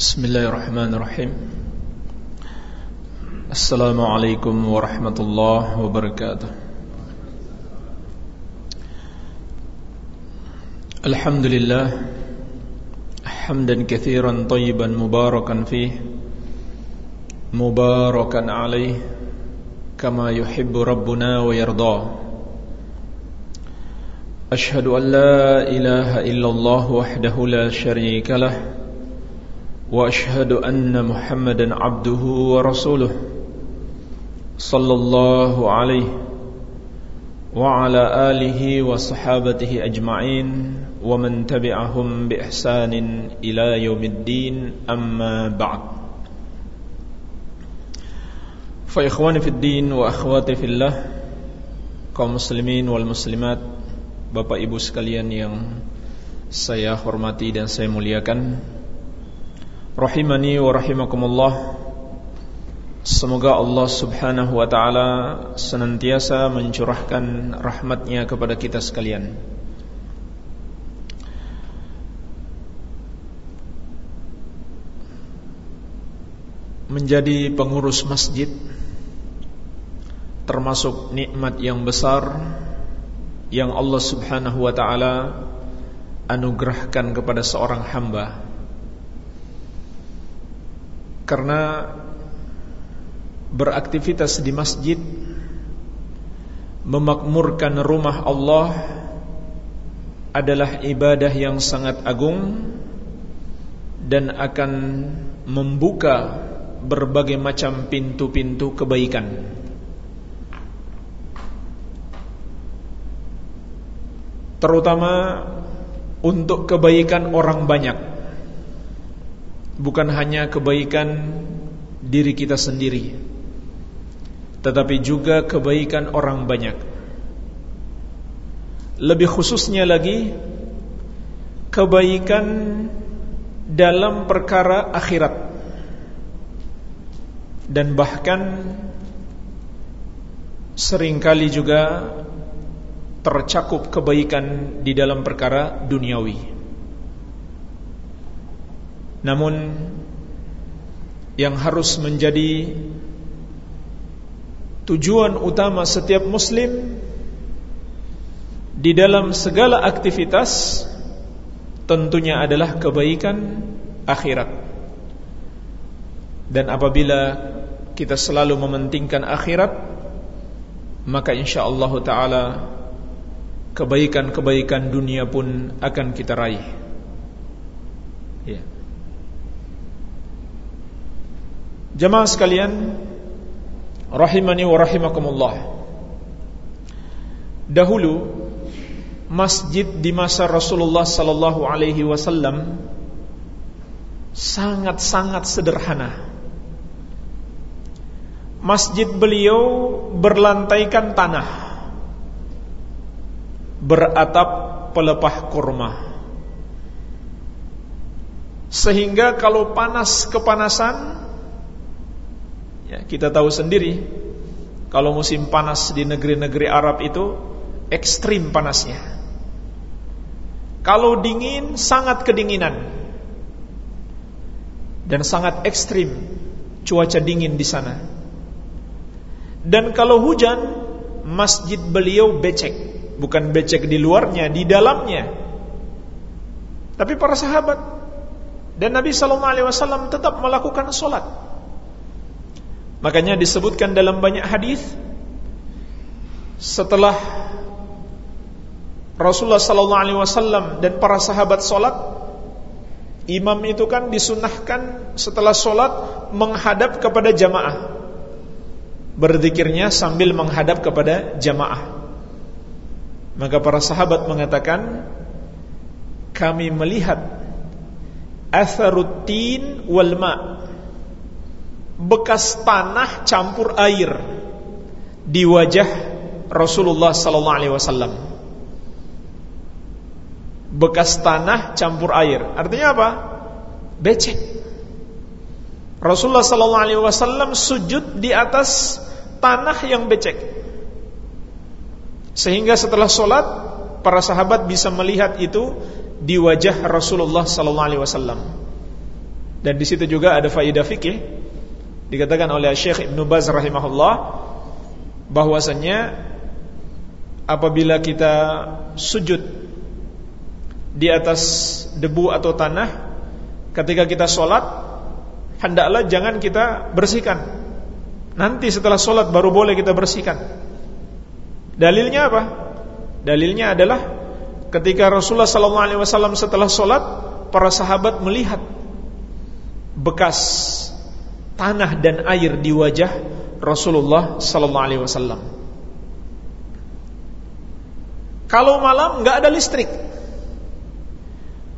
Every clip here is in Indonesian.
Bismillahirrahmanirrahim. Assalamualaikum warahmatullahi wabarakatuh. Alhamdulillah Hamdan kathiran tayyiban mubarakan fih Mubarakan Ali, Kama yuhibbu rabbuna wa Ashhadu an la ilaha illallah wahdahu la sharika lah. واشهد ان محمدا عبده ورسوله صلى الله عليه وعلى اله وصحابته اجمعين ومن تبعهم باحسان الى يوم الدين اما بعد فاخواني في الدين واخواتي في الله kaum muslimin wal muslimat Bapak Ibu sekalian yang saya hormati dan saya muliakan Rahimani wa rahimakumullah. Semoga Allah subhanahu wa ta'ala Senantiasa mencurahkan rahmatnya kepada kita sekalian. Menjadi pengurus masjid Termasuk nikmat yang besar Yang Allah subhanahu wa ta'ala Anugerahkan kepada seorang hamba karena beraktivitas di masjid memakmurkan rumah Allah adalah ibadah yang sangat agung dan akan membuka berbagai macam pintu-pintu kebaikan. Terutama untuk kebaikan orang banyak bukan hanya kebaikan diri kita sendiri tetapi juga kebaikan orang banyak. Lebih khususnya lagi kebaikan dalam perkara akhirat dan bahkan sering kali juga tercakup kebaikan di dalam perkara duniawi namun yang harus menjadi tujuan utama setiap muslim di dalam segala aktivitas tentunya adalah kebaikan akhirat. Dan apabila kita selalu mementingkan akhirat, maka insyaallah taala kebaikan-kebaikan dunia pun akan kita raih. Ya. Jemaah sekalian rahimani wa rahimakumullah. Dahulu masjid di masa Rasulullah sallallahu alaihi wasallam sangat-sangat sederhana. Masjid beliau berlantaikan tanah beratap pelepah kurma. Sehingga kalau panas kepanasan Ya, kita tahu sendiri kalau musim panas di negeri-negeri Arab itu ekstrim panasnya. Kalau dingin sangat kedinginan dan sangat ekstrim cuaca dingin di sana. Dan kalau hujan masjid beliau becek, bukan becek di luarnya, di dalamnya. Tapi para sahabat dan Nabi sallallahu alaihi wasallam tetap melakukan salat Makanya disebutkan dalam banyak hadis setelah Rasulullah sallallahu alaihi wasallam dan para sahabat salat imam itu kan disunahkan setelah salat menghadap kepada jamaah. Berzikirnya sambil menghadap kepada jamaah. Maka para sahabat mengatakan kami melihat atharutin wal ma' bekas tanah campur air di wajah Rasulullah sallallahu alaihi wasallam. Bekas tanah campur air. Artinya apa? Becek. Rasulullah sallallahu alaihi wasallam sujud di atas tanah yang becek. Sehingga setelah solat para sahabat bisa melihat itu di wajah Rasulullah sallallahu alaihi wasallam. Dan di situ juga ada faidah fikih dikatakan oleh Syekh Ibnu Baz rahimahullah bahwasanya apabila kita sujud di atas debu atau tanah ketika kita sholat hendaklah jangan kita bersihkan nanti setelah sholat baru boleh kita bersihkan dalilnya apa? dalilnya adalah ketika Rasulullah SAW setelah sholat para sahabat melihat bekas tanah dan air di wajah Rasulullah sallallahu alaihi wasallam. Kalau malam nggak ada listrik.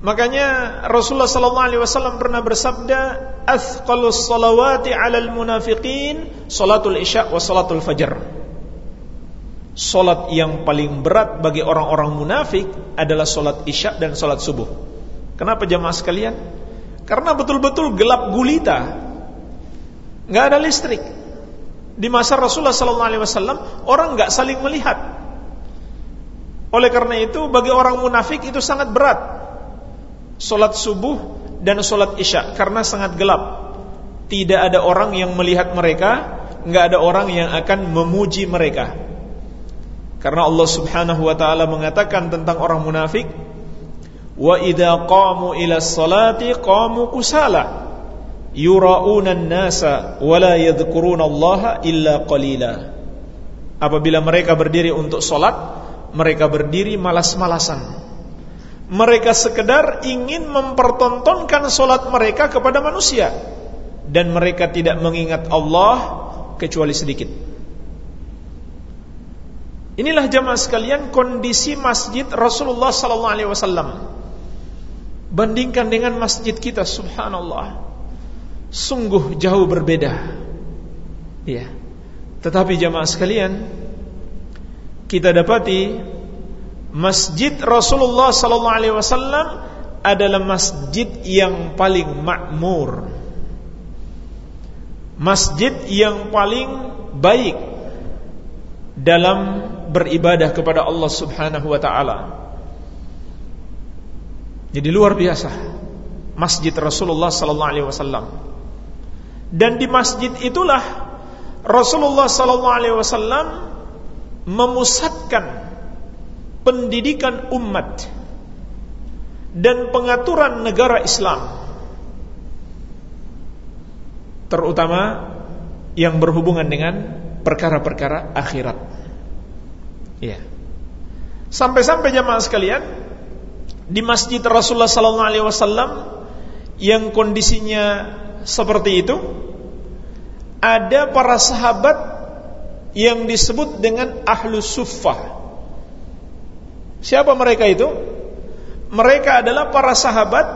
Makanya Rasulullah sallallahu alaihi wasallam pernah bersabda, "Athqalus salawati 'alal munafiqin salatul isya wa salatul fajr." Salat yang paling berat bagi orang-orang munafik adalah salat isya dan salat subuh. Kenapa jamaah sekalian? Karena betul-betul gelap gulita. Nggak ada listrik. Di masa Rasulullah sallallahu alaihi wasallam orang nggak saling melihat. Oleh karena itu bagi orang munafik itu sangat berat. Salat subuh dan salat isya karena sangat gelap. Tidak ada orang yang melihat mereka, nggak ada orang yang akan memuji mereka. Karena Allah Subhanahu wa taala mengatakan tentang orang munafik, wa idza qamu ila salati qamu kusala yura'una an-nasa wa la yadhkuruna Allah illa qalila. Apabila mereka berdiri untuk salat mereka berdiri malas-malasan. Mereka sekedar ingin mempertontonkan salat mereka kepada manusia. Dan mereka tidak mengingat Allah kecuali sedikit. Inilah jamaah sekalian kondisi masjid Rasulullah sallallahu alaihi wasallam. Bandingkan dengan masjid kita Subhanallah Sungguh jauh berbeda. Ya Tetapi jamaah sekalian Kita dapati Masjid Rasulullah Sallallahu Alaihi Wasallam Adalah masjid yang paling makmur. Masjid yang paling baik Dalam beribadah kepada Allah Subhanahu Wa Taala. Jadi luar biasa Masjid Rasulullah sallallahu alaihi wasallam. Dan di masjid itulah Rasulullah sallallahu alaihi wasallam memusatkan pendidikan umat dan pengaturan negara Islam terutama yang berhubungan dengan perkara-perkara akhirat. Iya. Sampai-sampai jamaah sekalian, di masjid Rasulullah sallallahu alaihi wasallam yang kondisinya seperti itu ada para sahabat yang disebut dengan ahlu suffah siapa mereka itu mereka adalah para sahabat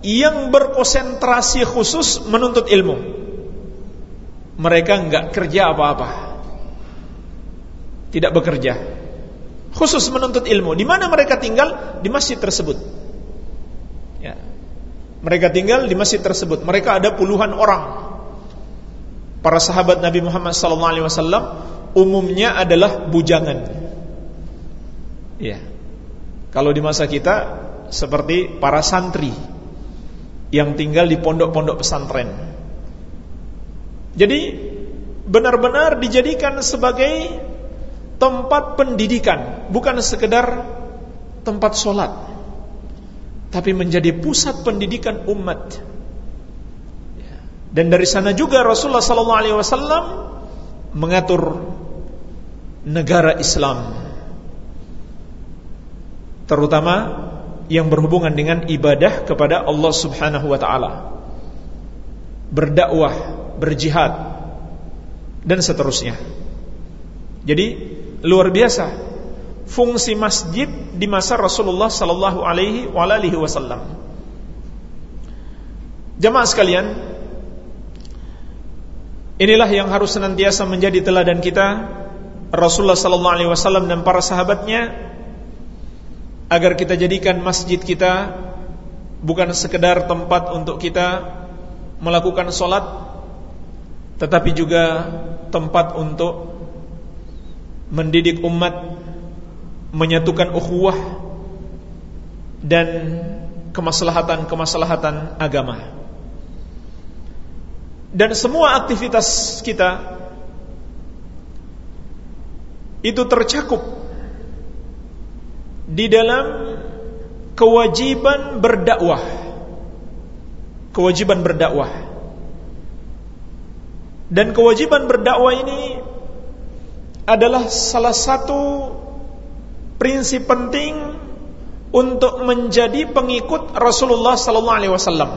yang berkonsentrasi khusus menuntut ilmu mereka enggak kerja apa-apa tidak bekerja khusus menuntut ilmu. Di mana mereka tinggal? Di masjid tersebut. Mereka tinggal di masjid tersebut. Mereka ada puluhan orang. Para sahabat Nabi Muhammad SAW umumnya adalah bujangan. Ya. Kalau di masa kita seperti para santri yang tinggal di pondok-pondok pesantren. Jadi benar-benar dijadikan sebagai tempat pendidikan, bukan sekedar tempat sholat, tapi menjadi pusat pendidikan umat. Dan dari sana juga Rasulullah SAW mengatur negara Islam, terutama yang berhubungan dengan ibadah kepada Allah Subhanahu Wa Taala, berdakwah, berjihad, dan seterusnya. Jadi luar biasa fungsi masjid di masa Rasulullah sallallahu alaihi wasallam. Jemaah sekalian, inilah yang harus senantiasa menjadi teladan kita Rasulullah sallallahu alaihi wasallam dan para sahabatnya agar kita jadikan masjid kita bukan sekedar tempat untuk kita melakukan solat tetapi juga tempat untuk mendidik umat menyatukan ukhuwah dan kemaslahatan-kemaslahatan agama. dan semua aktivitas kita itu tercakup di dalam kewajiban berdakwah kewajiban berdakwah dan kewajiban berdakwah ini adalah salah satu prinsip penting untuk menjadi pengikut Rasulullah sallallahu alaihi wasallam.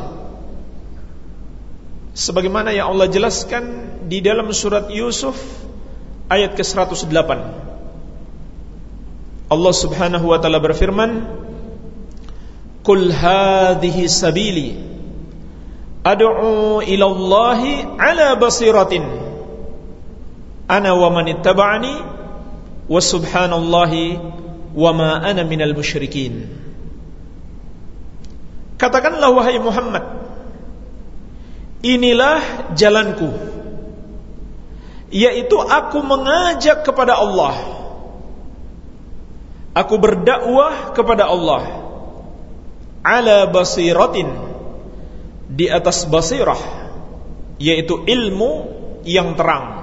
Sebagaimana yang Allah jelaskan di dalam surat Yusuf ayat ke-108. Allah Subhanahu wa taala berfirman, "Qul hadhihi sabili ad'u ila Allah ala basiratin ana wa man wa subhanallahi wa ma ana minal musyrikin." Katakanlah wahai Muhammad, inilah jalanku yaitu aku mengajak kepada Allah. Aku berdakwah kepada Allah ala basiratin di atas basirah yaitu ilmu yang terang.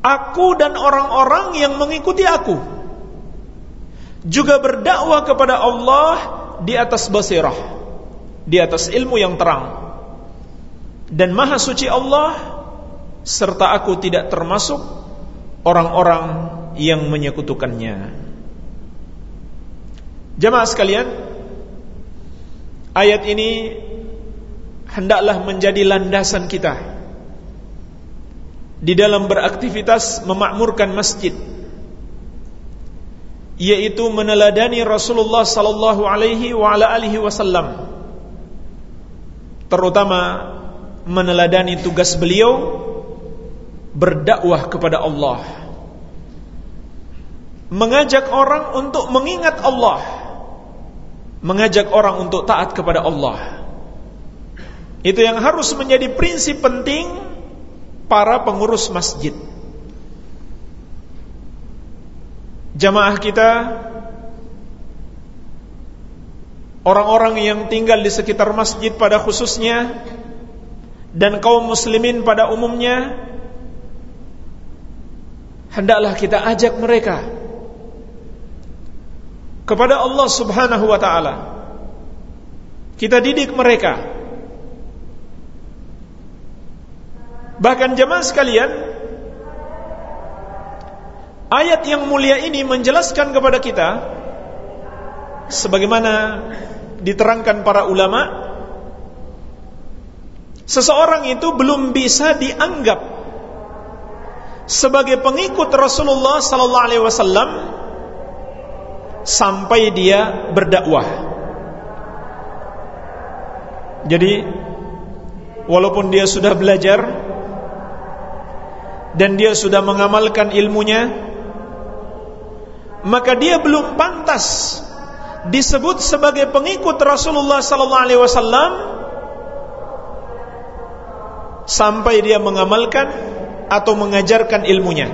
Aku dan orang-orang yang mengikuti aku juga berdakwah kepada Allah di atas basirah di atas ilmu yang terang dan maha suci Allah serta aku tidak termasuk orang-orang yang menyekutukannya. Jemaah sekalian, ayat ini hendaklah menjadi landasan kita di dalam beraktivitas memakmurkan masjid yaitu meneladani Rasulullah sallallahu alaihi wa ala alihi wasallam. Terutama meneladani tugas beliau berdakwah kepada Allah. Mengajak orang untuk mengingat Allah. Mengajak orang untuk taat kepada Allah. Itu yang harus menjadi prinsip penting para pengurus masjid jamaah kita orang-orang yang tinggal di sekitar masjid pada khususnya dan kaum muslimin pada umumnya hendaklah kita ajak mereka kepada Allah Subhanahu wa taala. Kita didik mereka. Bahkan jemaah sekalian, ayat yang mulia ini menjelaskan kepada kita sebagaimana diterangkan para ulama seseorang itu belum bisa dianggap sebagai pengikut Rasulullah sallallahu alaihi wasallam sampai dia berdakwah. Jadi walaupun dia sudah belajar dan dia sudah mengamalkan ilmunya maka dia belum pantas disebut sebagai pengikut Rasulullah sallallahu alaihi wasallam sampai dia mengamalkan atau mengajarkan ilmunya.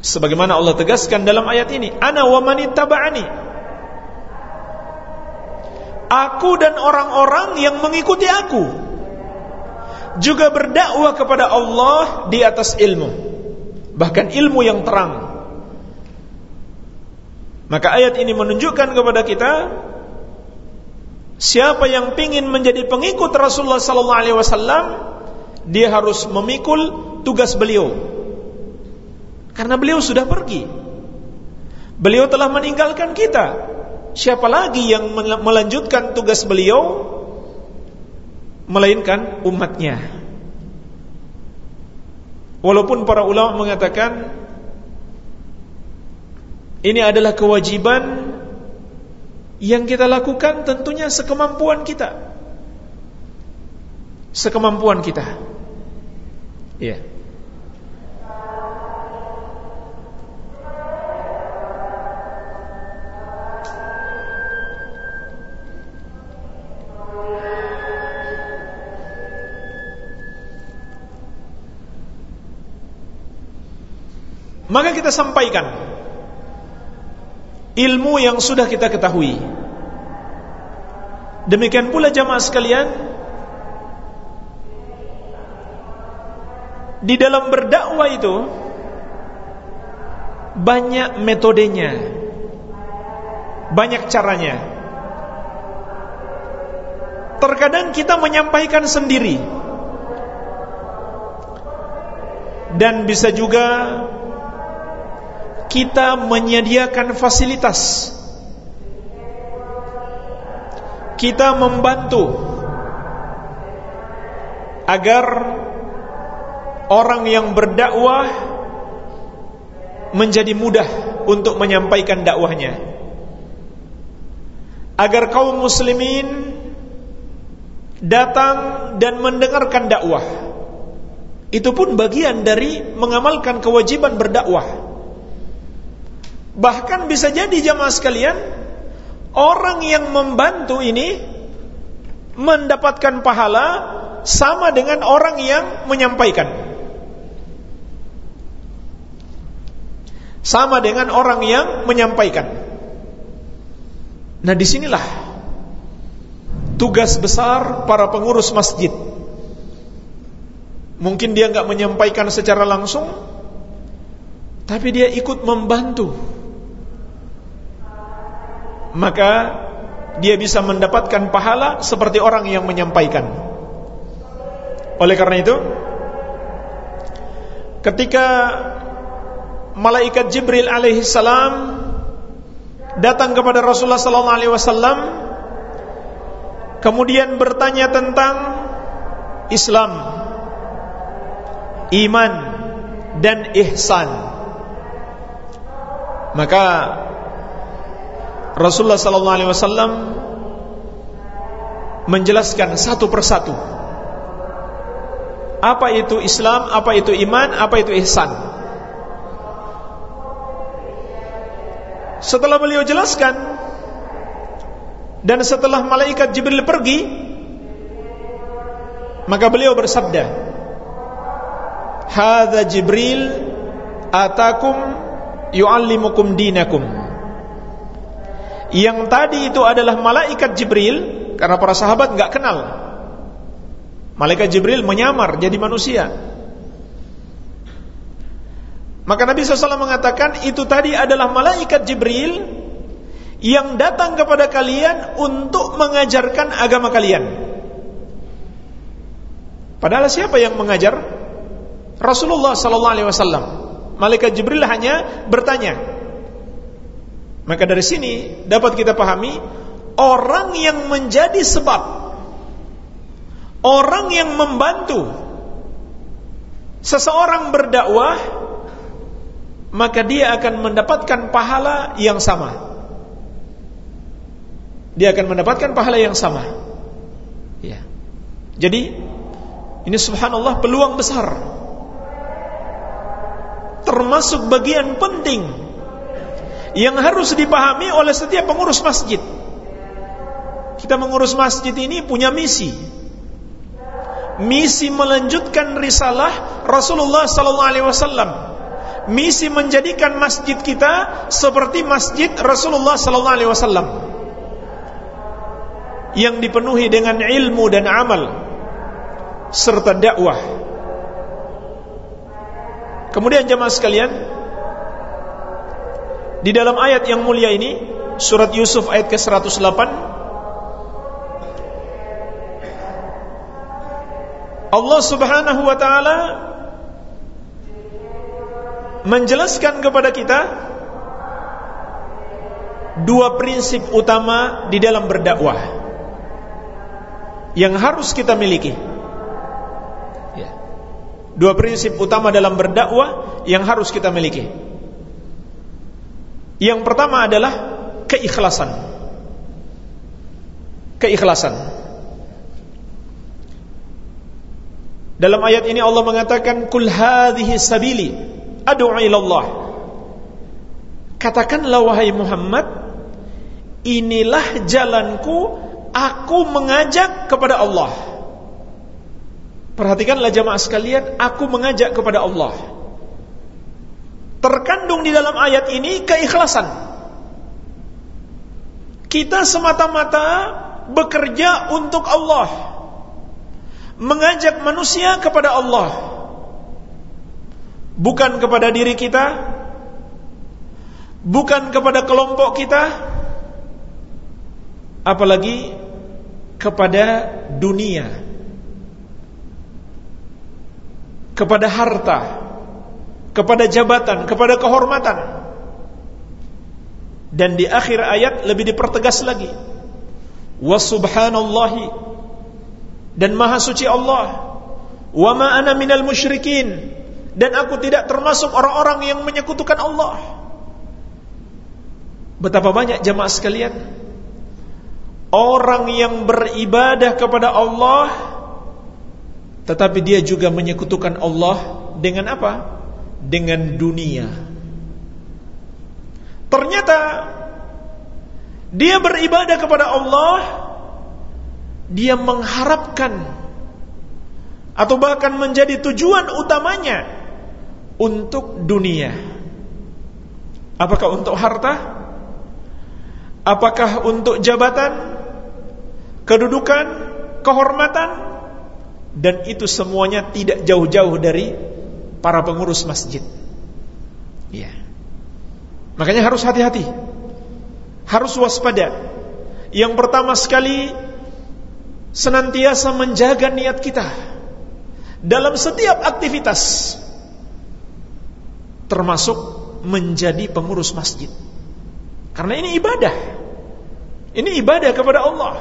Sebagaimana Allah tegaskan dalam ayat ini, "Ana wa man Aku dan orang-orang yang mengikuti aku juga berdakwah kepada Allah di atas ilmu, bahkan ilmu yang terang. Maka ayat ini menunjukkan kepada kita siapa yang ingin menjadi pengikut Rasulullah sallallahu alaihi wasallam dia harus memikul tugas beliau. Karena beliau sudah pergi. Beliau telah meninggalkan kita. Siapa lagi yang melanjutkan tugas beliau melainkan umatnya. Walaupun para ulama mengatakan ini adalah kewajiban yang kita lakukan tentunya sekemampuan kita. Sekemampuan kita. Iya. Maka kita sampaikan ilmu yang sudah kita ketahui. Demikian pula jamaah sekalian Di dalam berdakwah itu Banyak metodenya Banyak caranya. Terkadang kita menyampaikan sendiri. Dan bisa juga kita menyediakan fasilitas. Kita membantu agar orang yang berdakwah menjadi mudah untuk menyampaikan dakwahnya. Agar kaum muslimin datang dan mendengarkan dakwah. Itu pun bagian dari mengamalkan kewajiban berdakwah. Bahkan bisa jadi jamaah sekalian, orang yang membantu ini mendapatkan pahala sama dengan orang yang menyampaikan. sama dengan orang yang menyampaikan. Nah, di sinilah tugas besar para pengurus masjid. Mungkin dia nggak menyampaikan secara langsung, tapi dia ikut membantu. Maka dia bisa mendapatkan pahala seperti orang yang menyampaikan. Oleh karena itu, ketika malaikat Jibril alaihi salam datang kepada Rasulullah sallallahu alaihi wasallam kemudian bertanya tentang Islam, iman dan ihsan. Maka Rasulullah sallallahu alaihi wasallam menjelaskan satu persatu apa itu Islam, apa itu iman, apa itu ihsan. Setelah beliau jelaskan dan setelah malaikat Jibril pergi, maka beliau bersabda, "Hadza Jibril atakum yuallimukum dinakum." Yang tadi itu adalah malaikat Jibril karena para sahabat enggak kenal. Malaikat Jibril menyamar jadi manusia. Maka Nabi SAW mengatakan itu tadi adalah malaikat Jibril yang datang kepada kalian untuk mengajarkan agama kalian. Padahal siapa yang mengajar? Rasulullah sallallahu alaihi wasallam. Malaikat Jibril hanya bertanya. Maka dari sini dapat kita pahami orang yang menjadi sebab orang yang membantu seseorang berdakwah maka dia akan mendapatkan pahala yang sama. Dia akan mendapatkan pahala yang sama. Ya. Jadi ini subhanallah peluang besar. Termasuk bagian penting yang harus dipahami oleh setiap pengurus masjid. Kita mengurus masjid ini punya misi. Misi melanjutkan risalah Rasulullah sallallahu alaihi wasallam misi menjadikan masjid kita seperti masjid Rasulullah sallallahu alaihi wasallam yang dipenuhi dengan ilmu dan amal serta dakwah. Kemudian jemaah sekalian, di dalam ayat yang mulia ini, surat Yusuf ayat ke-108 Allah Subhanahu wa taala menjelaskan kepada kita dua prinsip utama di dalam berdakwah yang harus kita miliki. Ya. Dua prinsip utama dalam berdakwah yang harus kita miliki. Yang pertama adalah keikhlasan. Keikhlasan. Dalam ayat ini Allah mengatakan kul hadhihi sabili ad'u ilallah Katakanlah wahai Muhammad Inilah jalanku Aku mengajak kepada Allah Perhatikanlah jamaah sekalian Aku mengajak kepada Allah Terkandung di dalam ayat ini keikhlasan. Kita semata-mata bekerja untuk Allah. Mengajak manusia kepada Allah. Bukan kepada diri kita, bukan kepada kelompok kita, apalagi kepada dunia, kepada harta, kepada jabatan, kepada kehormatan. Dan di akhir ayat lebih dipertegas lagi. Wa subhanallahi dan maha suci Allah. Wa ma ana minal musyrikin dan aku tidak termasuk orang-orang yang menyekutukan Allah. Betapa banyak jamaah sekalian orang yang beribadah kepada Allah tetapi dia juga menyekutukan Allah dengan apa? Dengan dunia. Ternyata dia beribadah kepada Allah dia mengharapkan atau bahkan menjadi tujuan utamanya untuk dunia. Apakah untuk harta? Apakah untuk jabatan, kedudukan, kehormatan? Dan itu semuanya tidak jauh-jauh dari para pengurus masjid. Ya. Makanya harus hati-hati. Harus waspada. Yang pertama sekali senantiasa menjaga niat kita dalam setiap aktivitas termasuk menjadi pengurus masjid. Karena ini ibadah. Ini ibadah kepada Allah.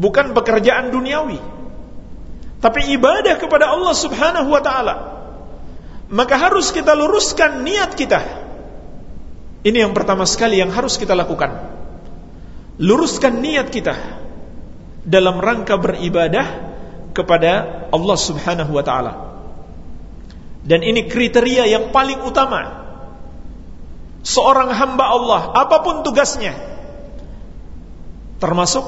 Bukan pekerjaan duniawi. Tapi ibadah kepada Allah Subhanahu wa taala. Maka harus kita luruskan niat kita. Ini yang pertama sekali yang harus kita lakukan. Luruskan niat kita dalam rangka beribadah kepada Allah Subhanahu wa taala. Dan ini kriteria yang paling utama Seorang hamba Allah Apa pun tugasnya Termasuk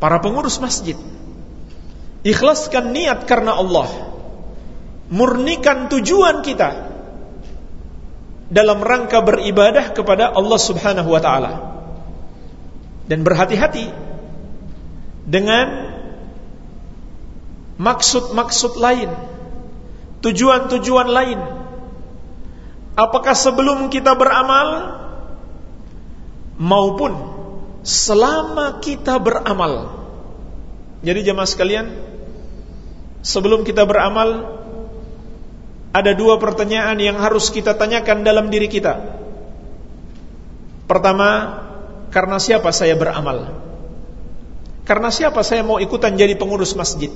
Para pengurus masjid Ikhlaskan niat karena Allah Murnikan tujuan kita Dalam rangka beribadah kepada Allah subhanahu wa ta'ala Dan berhati-hati Dengan Maksud-maksud lain tujuan-tujuan lain. Apakah sebelum kita beramal maupun selama kita beramal. Jadi jemaah sekalian, sebelum kita beramal ada dua pertanyaan yang harus kita tanyakan dalam diri kita. Pertama, karena siapa saya beramal? Karena siapa saya mau ikutan jadi pengurus masjid?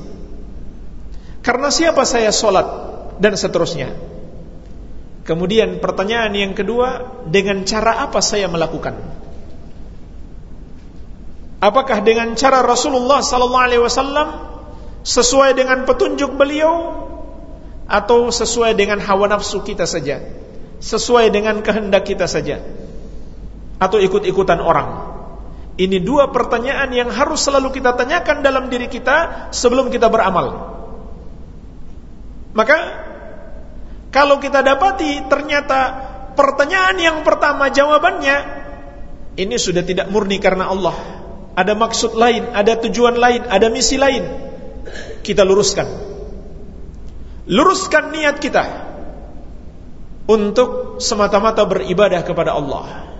Karena siapa saya sholat? dan seterusnya. Kemudian pertanyaan yang kedua, dengan cara apa saya melakukan? Apakah dengan cara Rasulullah sallallahu alaihi wasallam sesuai dengan petunjuk beliau atau sesuai dengan hawa nafsu kita saja? Sesuai dengan kehendak kita saja? Atau ikut-ikutan orang? Ini dua pertanyaan yang harus selalu kita tanyakan dalam diri kita sebelum kita beramal. Maka kalau kita dapati ternyata pertanyaan yang pertama jawabannya ini sudah tidak murni karena Allah. Ada maksud lain, ada tujuan lain, ada misi lain. Kita luruskan. Luruskan niat kita untuk semata-mata beribadah kepada Allah.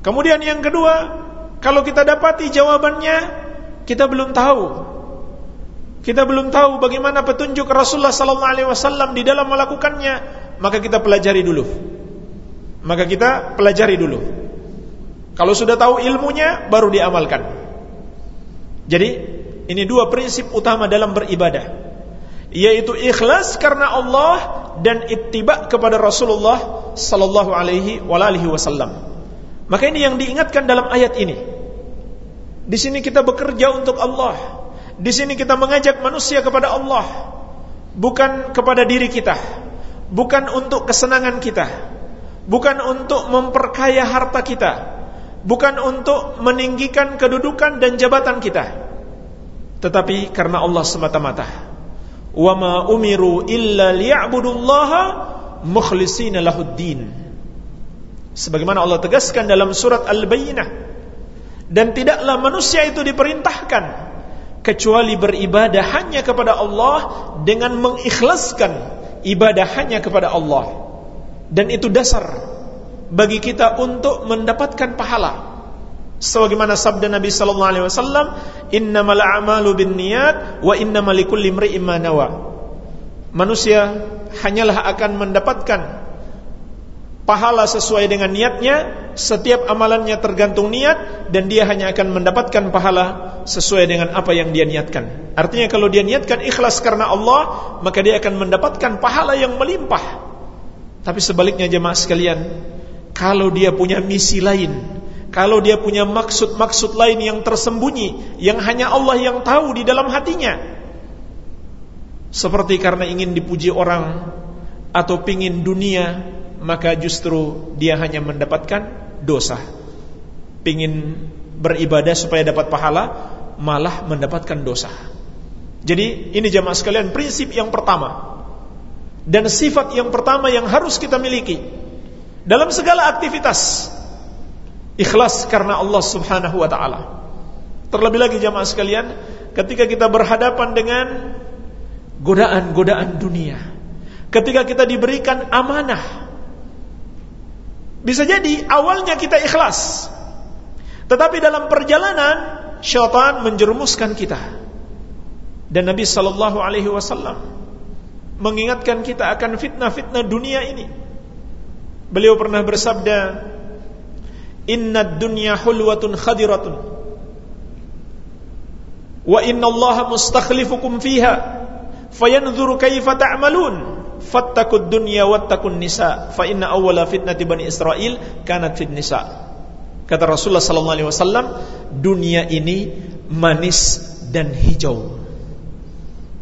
Kemudian yang kedua, kalau kita dapati jawabannya kita belum tahu kita belum tahu bagaimana petunjuk Rasulullah sallallahu alaihi wasallam di dalam melakukannya, maka kita pelajari dulu. Maka kita pelajari dulu. Kalau sudah tahu ilmunya baru diamalkan. Jadi, ini dua prinsip utama dalam beribadah. Yaitu ikhlas karena Allah dan ittiba kepada Rasulullah sallallahu alaihi wasallam. Maka ini yang diingatkan dalam ayat ini. Di sini kita bekerja untuk Allah di sini kita mengajak manusia kepada Allah, bukan kepada diri kita, bukan untuk kesenangan kita, bukan untuk memperkaya harta kita, bukan untuk meninggikan kedudukan dan jabatan kita, tetapi karena Allah semata-mata. Wa ma umiru illa liya'budullaha mukhlishina lahuddin. Sebagaimana Allah tegaskan dalam surat Al-Bayyinah dan tidaklah manusia itu diperintahkan kecuali beribadah hanya kepada Allah dengan mengikhlaskan ibadah hanya kepada Allah dan itu dasar bagi kita untuk mendapatkan pahala. Sebagaimana sabda Nabi sallallahu alaihi wasallam innamal a'malu binniyat wa innamal likulli imri'in ma nawa. Manusia hanyalah akan mendapatkan pahala sesuai dengan niatnya setiap amalannya tergantung niat dan dia hanya akan mendapatkan pahala sesuai dengan apa yang dia niatkan. Artinya kalau dia niatkan ikhlas karena Allah maka dia akan mendapatkan pahala yang melimpah. Tapi sebaliknya jemaah sekalian kalau dia punya misi lain kalau dia punya maksud-maksud lain yang tersembunyi yang hanya Allah yang tahu di dalam hatinya seperti karena ingin dipuji orang atau pingin dunia maka justru dia hanya mendapatkan dosa. Pingin beribadah supaya dapat pahala, malah mendapatkan dosa. Jadi ini jamaah sekalian prinsip yang pertama dan sifat yang pertama yang harus kita miliki dalam segala aktivitas ikhlas karena Allah Subhanahu wa taala. Terlebih lagi jamaah sekalian, ketika kita berhadapan dengan godaan-godaan dunia, ketika kita diberikan amanah bisa jadi awalnya kita ikhlas. Tetapi dalam perjalanan syaitan menjerumuskan kita. Dan Nabi sallallahu alaihi wasallam mengingatkan kita akan fitnah-fitnah dunia ini. Beliau pernah bersabda, "Inna dunya hulwatun khadiratun. Wa inna Allah mustakhlifukum fiha fayanzuru kaifa ta'malun." fattakud dunya wattakun nisa fa inna awwala fitnati bani Israel kanat fit nisa. Kata Rasulullah sallallahu alaihi wasallam dunia ini manis dan hijau.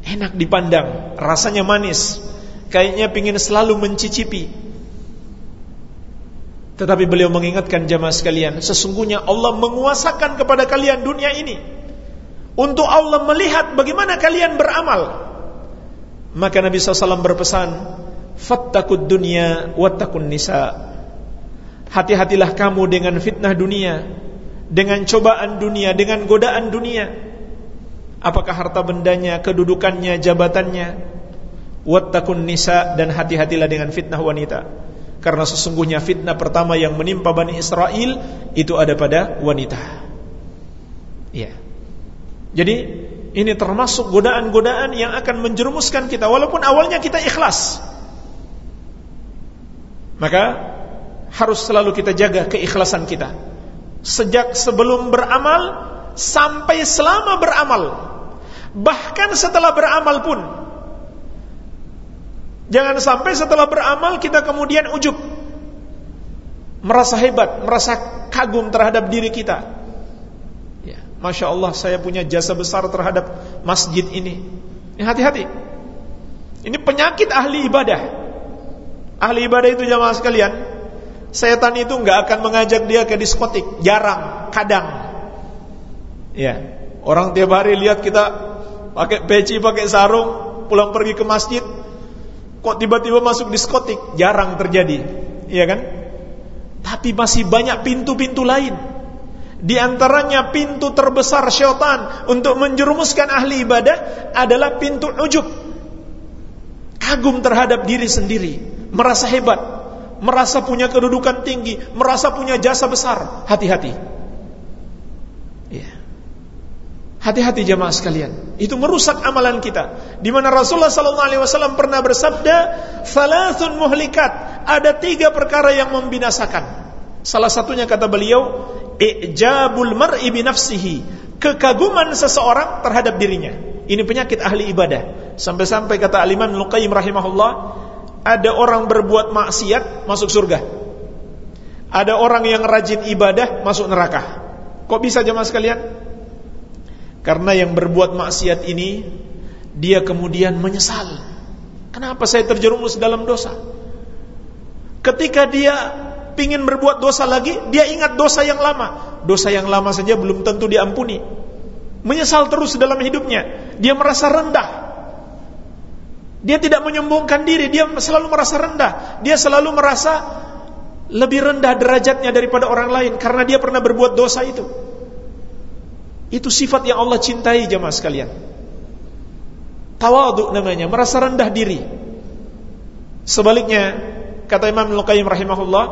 Enak dipandang rasanya manis. Kayaknya pingin selalu mencicipi tetapi beliau mengingatkan jamaah sekalian sesungguhnya Allah menguasakan kepada kalian dunia ini untuk Allah melihat bagaimana kalian beramal maka Nabi SAW berpesan, Fattakud dunia wattakun nisa. Hati-hatilah kamu dengan fitnah dunia, dengan cobaan dunia, dengan godaan dunia. Apakah harta bendanya, kedudukannya, jabatannya? Wattakun nisa dan hati-hatilah dengan fitnah wanita. Karena sesungguhnya fitnah pertama yang menimpa Bani Israel itu ada pada wanita. Ya. Jadi ini termasuk godaan-godaan yang akan menjerumuskan kita walaupun awalnya kita ikhlas. Maka harus selalu kita jaga keikhlasan kita. Sejak sebelum beramal sampai selama beramal. Bahkan setelah beramal pun. Jangan sampai setelah beramal kita kemudian ujub. Merasa hebat, merasa kagum terhadap diri kita. Masya Allah saya punya jasa besar terhadap masjid ini Hati-hati. Ini penyakit ahli ibadah. Ahli ibadah itu jamaah sekalian Setan itu nggak akan mengajak dia ke diskotik. Jarang, kadang. Ya, Orang tiap hari lihat kita pakai peci, pakai sarung Pulang pergi ke masjid Kok tiba-tiba masuk diskotik? Jarang terjadi. Iya kan? Tapi masih banyak pintu-pintu lain. Di antaranya pintu terbesar syaitan untuk menjerumuskan ahli ibadah adalah pintu ujub. Kagum terhadap diri sendiri, merasa hebat, merasa punya kedudukan tinggi, merasa punya jasa besar. Hati-hati. Ya. Hati-hati jemaah sekalian. Itu merusak amalan kita. Di mana Rasulullah sallallahu alaihi wasallam pernah bersabda, "Thalathun muhlikat." Ada tiga perkara yang membinasakan. Salah satunya kata beliau, ijabul mar'i bi nafsihi, kekaguman seseorang terhadap dirinya. Ini penyakit ahli ibadah. Sampai-sampai kata Al-Imam Al-Qayyim rahimahullah, ada orang berbuat maksiat masuk surga. Ada orang yang rajin ibadah masuk neraka. Kok bisa jemaah sekalian? Karena yang berbuat maksiat ini dia kemudian menyesal. Kenapa saya terjerumus dalam dosa? Ketika dia pingin berbuat dosa lagi, dia ingat dosa yang lama. Dosa yang lama saja belum tentu diampuni. Menyesal terus dalam hidupnya. Dia merasa rendah. Dia tidak menyombongkan diri, dia selalu merasa rendah. Dia selalu merasa lebih rendah derajatnya daripada orang lain karena dia pernah berbuat dosa itu. Itu sifat yang Allah cintai jemaah sekalian. Tawadhu namanya, merasa rendah diri. Sebaliknya, kata Imam Al-Qayyim rahimahullah,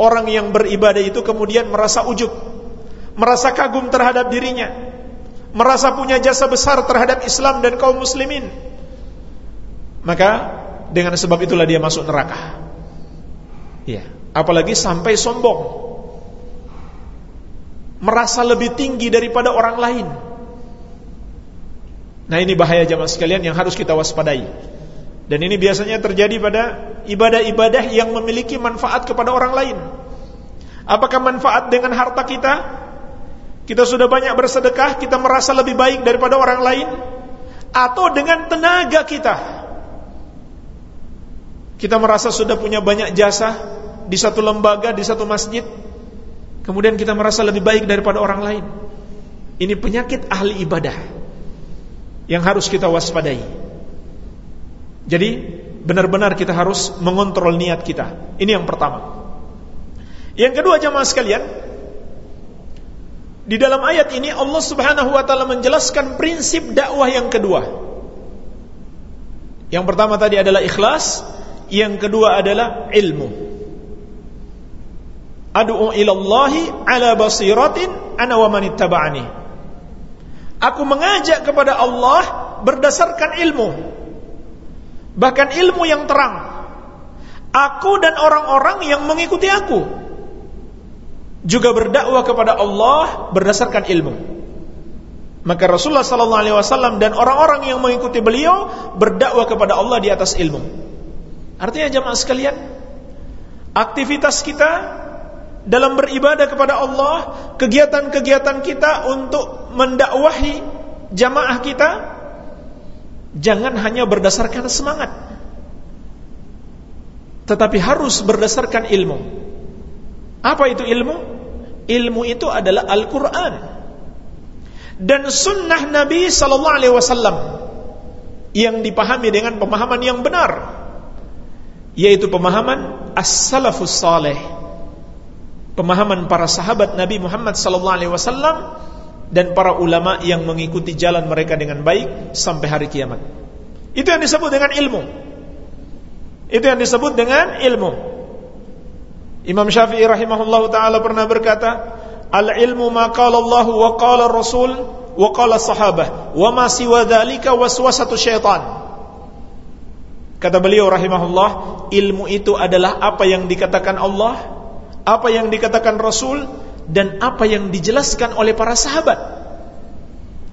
orang yang beribadah itu kemudian merasa ujub, merasa kagum terhadap dirinya, merasa punya jasa besar terhadap Islam dan kaum muslimin. Maka dengan sebab itulah dia masuk neraka. Ya, apalagi sampai sombong. Merasa lebih tinggi daripada orang lain. Nah, ini bahaya jamaah sekalian yang harus kita waspadai. Dan ini biasanya terjadi pada ibadah-ibadah yang memiliki manfaat kepada orang lain. Apakah manfaat dengan harta kita? Kita sudah banyak bersedekah, kita merasa lebih baik daripada orang lain? Atau dengan tenaga kita? Kita merasa sudah punya banyak jasa di satu lembaga, di satu masjid. Kemudian kita merasa lebih baik daripada orang lain. Ini penyakit ahli ibadah yang harus kita waspadai. Jadi benar-benar kita harus mengontrol niat kita. Ini yang pertama. Yang kedua jemaah sekalian, di dalam ayat ini Allah Subhanahu wa taala menjelaskan prinsip dakwah yang kedua. Yang pertama tadi adalah ikhlas, yang kedua adalah ilmu. Adu'u ilallahi ala basiratin ana wa man ittaba'ani. Aku mengajak kepada Allah berdasarkan ilmu bahkan ilmu yang terang. Aku dan orang-orang yang mengikuti aku juga berdakwah kepada Allah berdasarkan ilmu. Maka Rasulullah sallallahu alaihi wasallam dan orang-orang yang mengikuti beliau berdakwah kepada Allah di atas ilmu. Artinya jemaah sekalian, aktivitas kita dalam beribadah kepada Allah, kegiatan-kegiatan kita untuk mendakwahi jamaah kita Jangan hanya berdasarkan semangat Tetapi harus berdasarkan ilmu Apa itu ilmu? Ilmu itu adalah Al-Quran Dan sunnah Nabi Sallallahu Alaihi Wasallam Yang dipahami dengan pemahaman yang benar Yaitu pemahaman As-Salafus Saleh Pemahaman para sahabat Nabi Muhammad Sallallahu Alaihi Wasallam dan para ulama yang mengikuti jalan mereka dengan baik sampai hari kiamat. Itu yang disebut dengan ilmu. Itu yang disebut dengan ilmu. Imam Syafi'i rahimahullahu taala pernah berkata, "Al-ilmu ma qala Allah wa qala Rasul wa qala sahabah, wa ma siwa dzalika waswasatu syaitan." Kata beliau rahimahullah, ilmu itu adalah apa yang dikatakan Allah, apa yang dikatakan Rasul dan apa yang dijelaskan oleh para sahabat.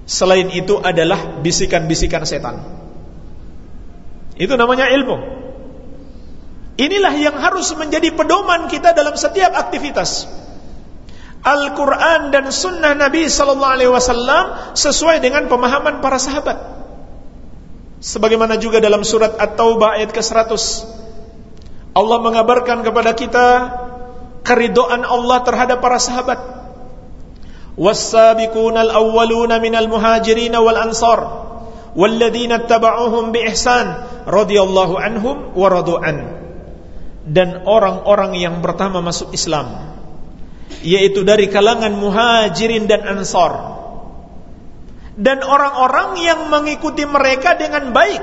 Selain itu adalah bisikan-bisikan setan. Itu namanya ilmu. Inilah yang harus menjadi pedoman kita dalam setiap aktivitas. Al-Quran dan Sunnah Nabi Sallallahu Alaihi Wasallam sesuai dengan pemahaman para sahabat. Sebagaimana juga dalam surat At-Taubah ayat ke-100 Allah mengabarkan kepada kita keridoan Allah terhadap para sahabat. Was-sabiqunal awwaluna minal muhajirin wal ansar walladzina tabauhum bi ihsan radhiyallahu anhum. Dan orang-orang yang pertama masuk Islam yaitu dari kalangan muhajirin dan ansar dan orang-orang yang mengikuti mereka dengan baik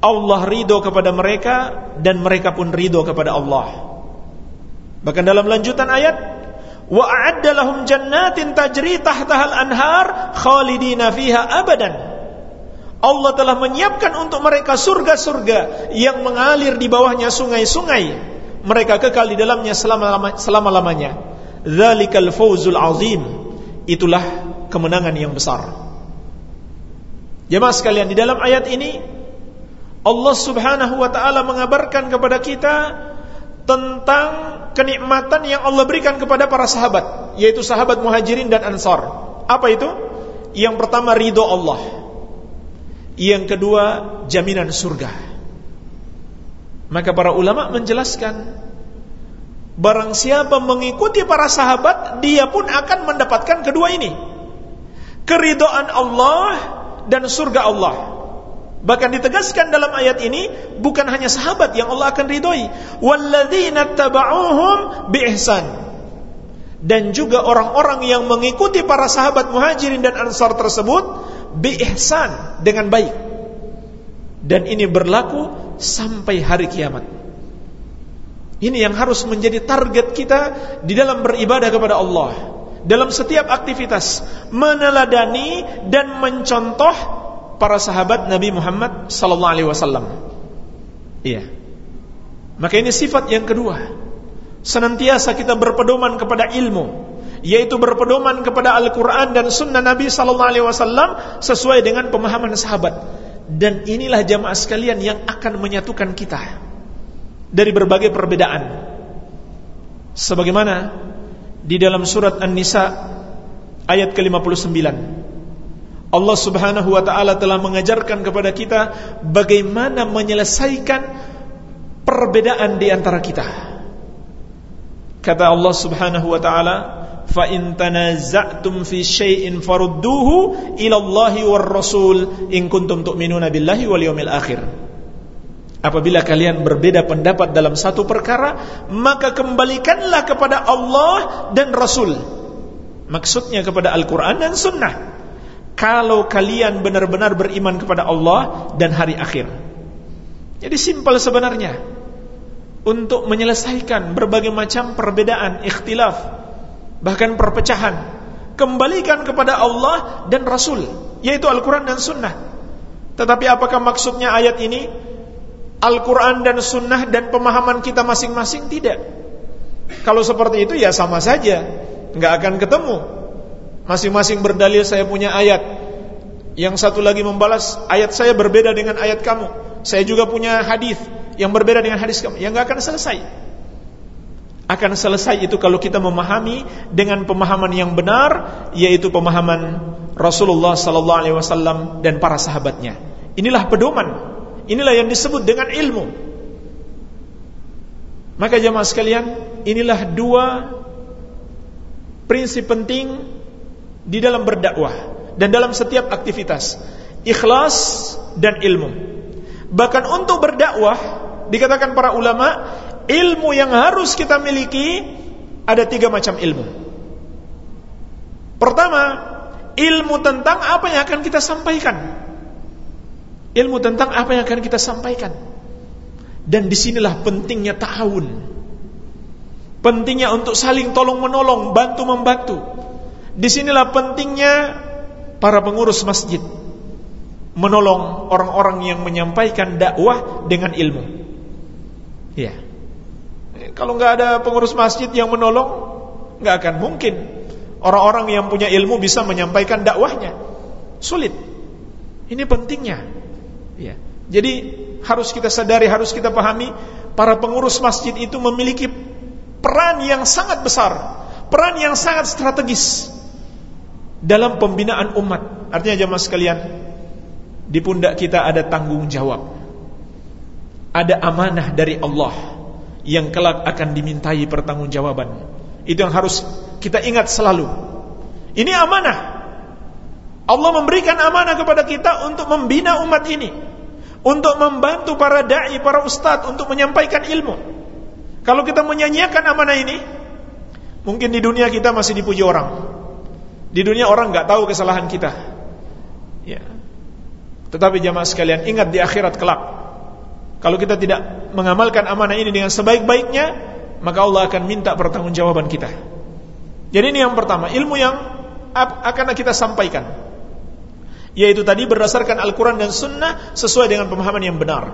Allah ridho kepada mereka dan mereka pun ridho kepada Allah Bahkan dalam lanjutan ayat, wa a'adda lahum jannatin tajri tahtahal anhar khalidina fiha abadan. Allah telah menyiapkan untuk mereka surga-surga yang mengalir di bawahnya sungai-sungai. Mereka kekal di dalamnya selama-lamanya. Dzalikal fawzul azim. Itulah kemenangan yang besar. Jemaah sekalian, di dalam ayat ini Allah Subhanahu wa taala mengabarkan kepada kita tentang kenikmatan yang Allah berikan kepada para sahabat, yaitu sahabat Muhajirin dan Ansar. Apa itu? Yang pertama ridho Allah. Yang kedua jaminan surga. Maka para ulama menjelaskan barang siapa mengikuti para sahabat, dia pun akan mendapatkan kedua ini. Keridhaan Allah dan surga Allah. Bahkan ditegaskan dalam ayat ini bukan hanya sahabat yang Allah akan ridhoi, walladzina tabauhum biihsan. Dan juga orang-orang yang mengikuti para sahabat Muhajirin dan Ansar tersebut biihsan dengan baik. Dan ini berlaku sampai hari kiamat. Ini yang harus menjadi target kita di dalam beribadah kepada Allah. Dalam setiap aktivitas meneladani dan mencontoh para sahabat Nabi Muhammad sallallahu alaihi wasallam. Iya. Maka ini sifat yang kedua. Senantiasa kita berpedoman kepada ilmu, yaitu berpedoman kepada Al-Qur'an dan sunnah Nabi sallallahu alaihi wasallam sesuai dengan pemahaman sahabat. Dan inilah jamaah sekalian yang akan menyatukan kita dari berbagai perbedaan. Sebagaimana di dalam surat An-Nisa ayat ke-59 Allah Subhanahu wa taala telah mengajarkan kepada kita bagaimana menyelesaikan perbedaan di antara kita. Kata Allah Subhanahu wa taala, "Fa in tanaza'tum fi syai'in farudduhu ila Allahi war Rasul in kuntum tu'minuna billahi wal yawmil akhir." Apabila kalian berbeda pendapat dalam satu perkara, maka kembalikanlah kepada Allah dan Rasul. Maksudnya kepada Al-Quran dan Sunnah. Kalau kalian benar-benar beriman kepada Allah dan hari akhir. Jadi simpel sebenarnya. Untuk menyelesaikan berbagai macam perbedaan, ikhtilaf, bahkan perpecahan. Kembalikan kepada Allah dan Rasul, yaitu Al-Quran dan Sunnah. Tetapi apakah maksudnya ayat ini? Al-Quran dan Sunnah dan pemahaman kita masing-masing tidak. Kalau seperti itu ya sama saja, nggak akan ketemu. Masing-masing berdalil saya punya ayat. Yang satu lagi membalas ayat saya berbeda dengan ayat kamu. Saya juga punya hadis yang berbeda dengan hadis kamu. Yang nggak akan selesai. Akan selesai itu kalau kita memahami dengan pemahaman yang benar, yaitu pemahaman Rasulullah Sallallahu Alaihi Wasallam dan para sahabatnya. Inilah pedoman Inilah yang disebut dengan ilmu. Maka jemaah sekalian, inilah dua prinsip penting di dalam berdakwah dan dalam setiap aktivitas. Ikhlas dan ilmu. Bahkan untuk berdakwah dikatakan para ulama, ilmu yang harus kita miliki ada tiga macam ilmu. Pertama, ilmu tentang apa yang akan kita sampaikan ilmu tentang apa yang akan kita sampaikan. Dan di sinilah pentingnya ta'awun. Pentingnya untuk saling tolong menolong, bantu membantu. Di sinilah pentingnya para pengurus masjid menolong orang-orang yang menyampaikan dakwah dengan ilmu. Ya. Kalau nggak ada pengurus masjid yang menolong, nggak akan mungkin orang-orang yang punya ilmu bisa menyampaikan dakwahnya. Sulit. Ini pentingnya. Ya. Jadi harus kita sadari, harus kita pahami para pengurus masjid itu memiliki peran yang sangat besar, peran yang sangat strategis dalam pembinaan umat. Artinya jemaah sekalian, di pundak kita ada tanggung jawab. Ada amanah dari Allah yang kelak akan dimintai pertanggungjawaban. Itu yang harus kita ingat selalu. Ini amanah. Allah memberikan amanah kepada kita untuk membina umat ini untuk membantu para dai, para ustadz untuk menyampaikan ilmu. Kalau kita menyanyiakan amanah ini, mungkin di dunia kita masih dipuji orang. Di dunia orang nggak tahu kesalahan kita. Ya. Tetapi jamaah sekalian, ingat di akhirat kelak. Kalau kita tidak mengamalkan amanah ini dengan sebaik-baiknya, maka Allah akan minta pertanggungjawaban kita. Jadi ini yang pertama, ilmu yang akan kita sampaikan yaitu tadi berdasarkan Al-Quran dan Sunnah sesuai dengan pemahaman yang benar.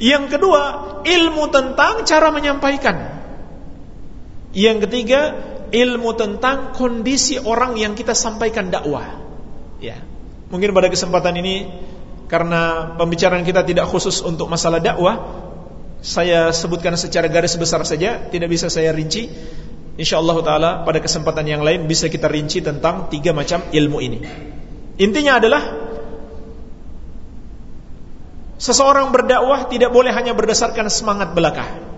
Yang kedua, ilmu tentang cara menyampaikan. Yang ketiga, ilmu tentang kondisi orang yang kita sampaikan dakwah. Ya. Mungkin pada kesempatan ini karena pembicaraan kita tidak khusus untuk masalah dakwah, saya sebutkan secara garis besar saja, tidak bisa saya rinci. Insyaallah taala pada kesempatan yang lain bisa kita rinci tentang tiga macam ilmu ini. Intinya adalah seseorang berdakwah tidak boleh hanya berdasarkan semangat belaka.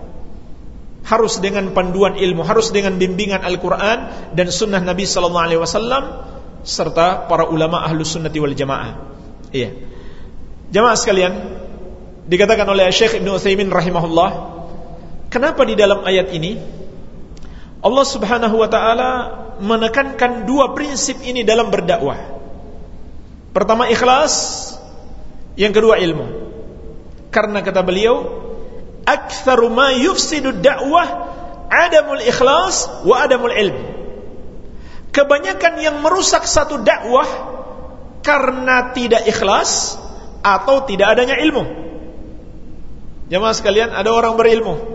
Harus dengan panduan ilmu, harus dengan bimbingan Al-Quran dan Sunnah Nabi Sallallahu Alaihi Wasallam serta para ulama ahlu sunnati wal jamaah. Iya. Jamaah sekalian, dikatakan oleh Syekh Ibn Uthaymin rahimahullah, kenapa di dalam ayat ini Allah Subhanahu wa taala menekankan dua prinsip ini dalam berdakwah. Pertama ikhlas, yang kedua ilmu. Karena kata beliau, "Aktsaru ma yufsidu da'wah adamul ikhlas wa adamul ilm." Kebanyakan yang merusak satu dakwah karena tidak ikhlas atau tidak adanya ilmu. Jemaah sekalian, ada orang berilmu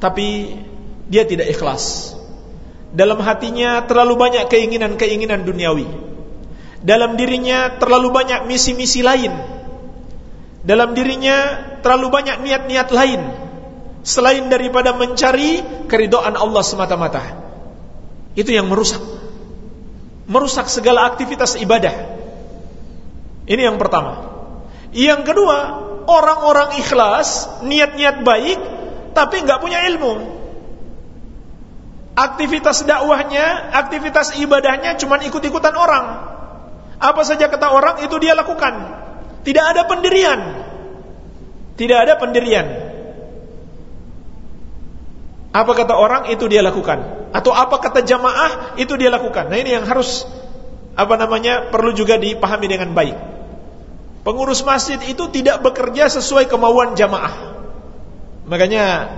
tapi dia tidak ikhlas. Dalam hatinya terlalu banyak keinginan-keinginan duniawi. Dalam dirinya terlalu banyak misi-misi lain. Dalam dirinya terlalu banyak niat-niat lain selain daripada mencari keridhaan Allah semata-mata. Itu yang merusak. Merusak segala aktivitas ibadah. Ini yang pertama. Yang kedua, orang-orang ikhlas, niat-niat baik, tapi nggak punya ilmu. Aktivitas dakwahnya, aktivitas ibadahnya cuma ikut-ikutan orang. Apa saja kata orang itu dia lakukan. Tidak ada pendirian. Tidak ada pendirian. Apa kata orang itu dia lakukan. Atau apa kata jamaah itu dia lakukan. Nah ini yang harus apa namanya perlu juga dipahami dengan baik. Pengurus masjid itu tidak bekerja sesuai kemauan jamaah. Makanya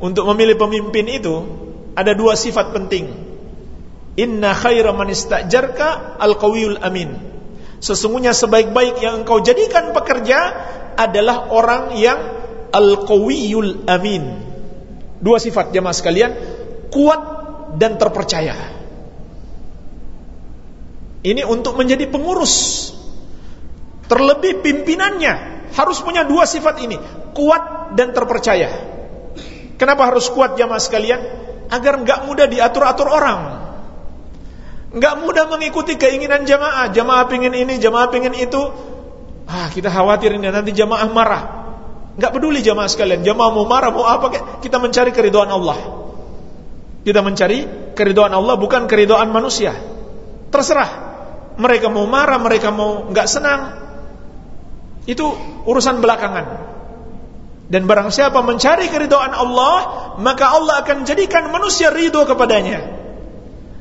untuk memilih pemimpin itu ada dua sifat penting. Inna khaira man istajarka al-qawiyul amin. Sesungguhnya sebaik-baik yang engkau jadikan pekerja adalah orang yang al-qawiyul amin. Dua sifat jemaah sekalian, kuat dan terpercaya. Ini untuk menjadi pengurus. Terlebih pimpinannya harus punya dua sifat ini, kuat dan terpercaya. Kenapa harus kuat jamaah sekalian? agar nggak mudah diatur-atur orang. Nggak mudah mengikuti keinginan jamaah. Jamaah pingin ini, jamaah pingin itu. Ah, kita khawatir ini nanti jamaah marah. Nggak peduli jamaah sekalian. Jamaah mau marah mau apa? Kita mencari keridoan Allah. Kita mencari keridoan Allah bukan keridoan manusia. Terserah. Mereka mau marah, mereka mau nggak senang. Itu urusan belakangan. Dan barang siapa mencari keridhaan Allah, maka Allah akan jadikan manusia ridho kepadanya.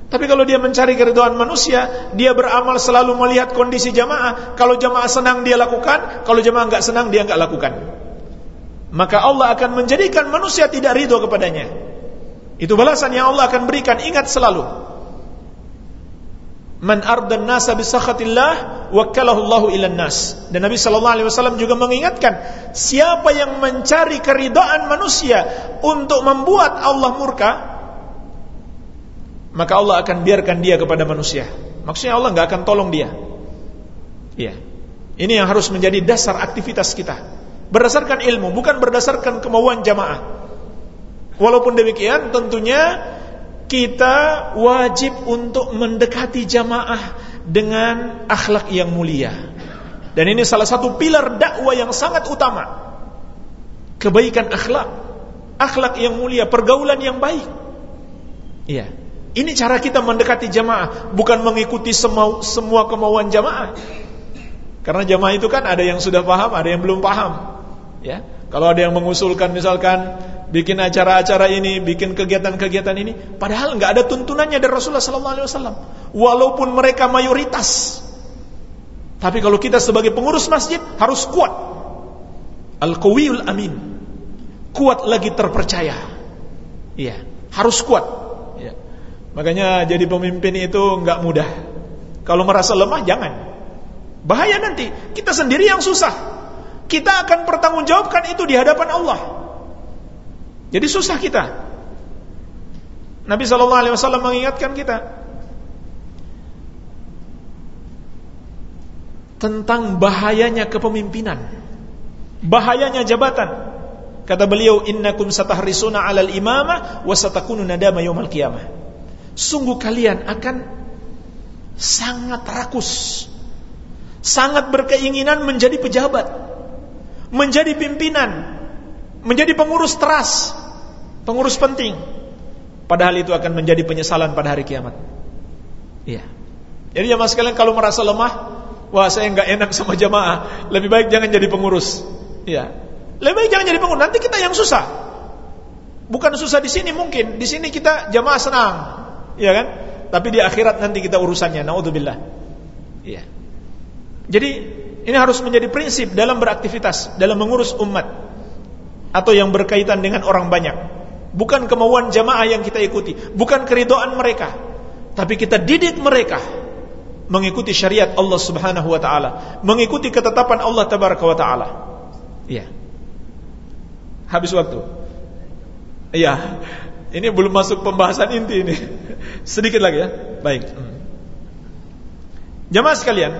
Tapi kalau dia mencari keridhaan manusia, dia beramal selalu melihat kondisi jamaah. Kalau jamaah senang dia lakukan, kalau jamaah enggak senang dia enggak lakukan. Maka Allah akan menjadikan manusia tidak ridho kepadanya. Itu balasan yang Allah akan berikan. Ingat selalu. Man ardan nasa bisakhatillah wakkalahu Allahu ilan nas. Dan Nabi sallallahu alaihi wasallam juga mengingatkan, siapa yang mencari keridhaan manusia untuk membuat Allah murka, maka Allah akan biarkan dia kepada manusia. Maksudnya Allah enggak akan tolong dia. Iya. Ini yang harus menjadi dasar aktivitas kita. Berdasarkan ilmu, bukan berdasarkan kemauan jamaah. Walaupun demikian, tentunya kita wajib untuk mendekati jamaah dengan akhlak yang mulia. Dan ini salah satu pilar dakwah yang sangat utama. Kebaikan akhlak, akhlak yang mulia, pergaulan yang baik. Iya. Ini cara kita mendekati jamaah, bukan mengikuti semua, semua kemauan jamaah. Karena jamaah itu kan ada yang sudah paham, ada yang belum paham. Ya. Kalau ada yang mengusulkan misalkan bikin acara-acara ini, bikin kegiatan-kegiatan ini, padahal nggak ada tuntunannya dari Rasulullah Wasallam. Walaupun mereka mayoritas, tapi kalau kita sebagai pengurus masjid harus kuat, al-qawiyul amin, kuat lagi terpercaya, iya, harus kuat. Ya. Makanya jadi pemimpin itu nggak mudah. Kalau merasa lemah jangan, bahaya nanti. Kita sendiri yang susah. Kita akan pertanggungjawabkan itu di hadapan Allah. Jadi susah kita. Nabi Shallallahu Alaihi Wasallam mengingatkan kita tentang bahayanya kepemimpinan, bahayanya jabatan. Kata beliau, innakum satahrisuna alal imamah wa satakunu nadama yaumal qiyamah. Sungguh kalian akan sangat rakus, sangat berkeinginan menjadi pejabat, menjadi pimpinan, menjadi pengurus teras, pengurus penting. Padahal itu akan menjadi penyesalan pada hari kiamat. Iya. Jadi jamaah sekalian kalau merasa lemah, wah saya nggak enak sama jamaah, lebih baik jangan jadi pengurus. Iya. Lebih baik jangan jadi pengurus. Nanti kita yang susah. Bukan susah di sini mungkin, di sini kita jamaah senang, iya kan? Tapi di akhirat nanti kita urusannya. Naudzubillah. Iya. Jadi Ini harus menjadi prinsip dalam beraktivitas, dalam mengurus umat atau yang berkaitan dengan orang banyak. Bukan kemauan jamaah yang kita ikuti, bukan keridoan mereka, tapi kita didik mereka mengikuti syariat Allah Subhanahu wa taala, mengikuti ketetapan Allah tabaraka wa taala. Iya. Habis waktu. Iya. Ini belum masuk pembahasan inti ini. Sedikit lagi ya. Baik. Jamaah sekalian,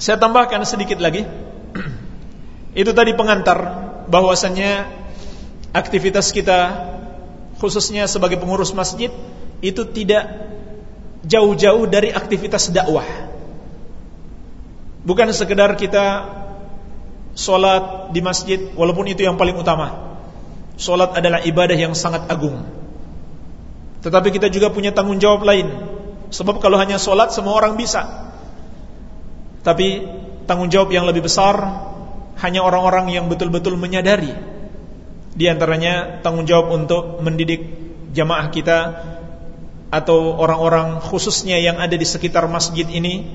saya tambahkan sedikit lagi. Itu tadi pengantar bahwasannya aktivitas kita khususnya sebagai pengurus masjid itu tidak jauh-jauh dari aktivitas dakwah. Bukan sekedar kita sholat di masjid, walaupun itu yang paling utama. Sholat adalah ibadah yang sangat agung. Tetapi kita juga punya tanggung jawab lain. Sebab kalau hanya sholat semua orang bisa. Tapi tanggung jawab yang lebih besar hanya orang-orang yang betul-betul menyadari. Di antaranya tanggung jawab untuk mendidik jamaah kita atau orang-orang khususnya yang ada di sekitar masjid ini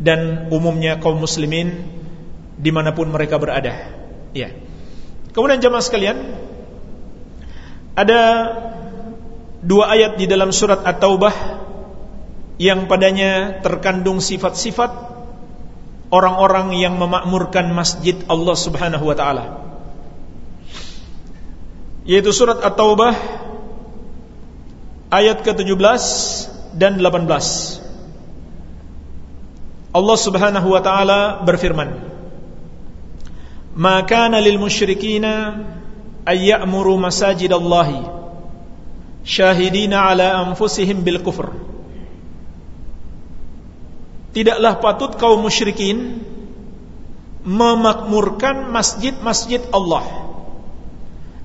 dan umumnya kaum muslimin di mana pun mereka berada. Ya. Kemudian jamaah sekalian, ada dua ayat di dalam surat At-Taubah yang padanya terkandung sifat-sifat orang-orang yang memakmurkan masjid Allah Subhanahu wa taala. Yaitu surat At-Taubah ayat ke-17 dan 18. Allah Subhanahu wa taala berfirman, "Ma kana lil musyrikina ay ya'muru masajidallahi syahidina ala anfusihim bil kufr." Tidaklah patut kaum musyrikin memakmurkan masjid-masjid Allah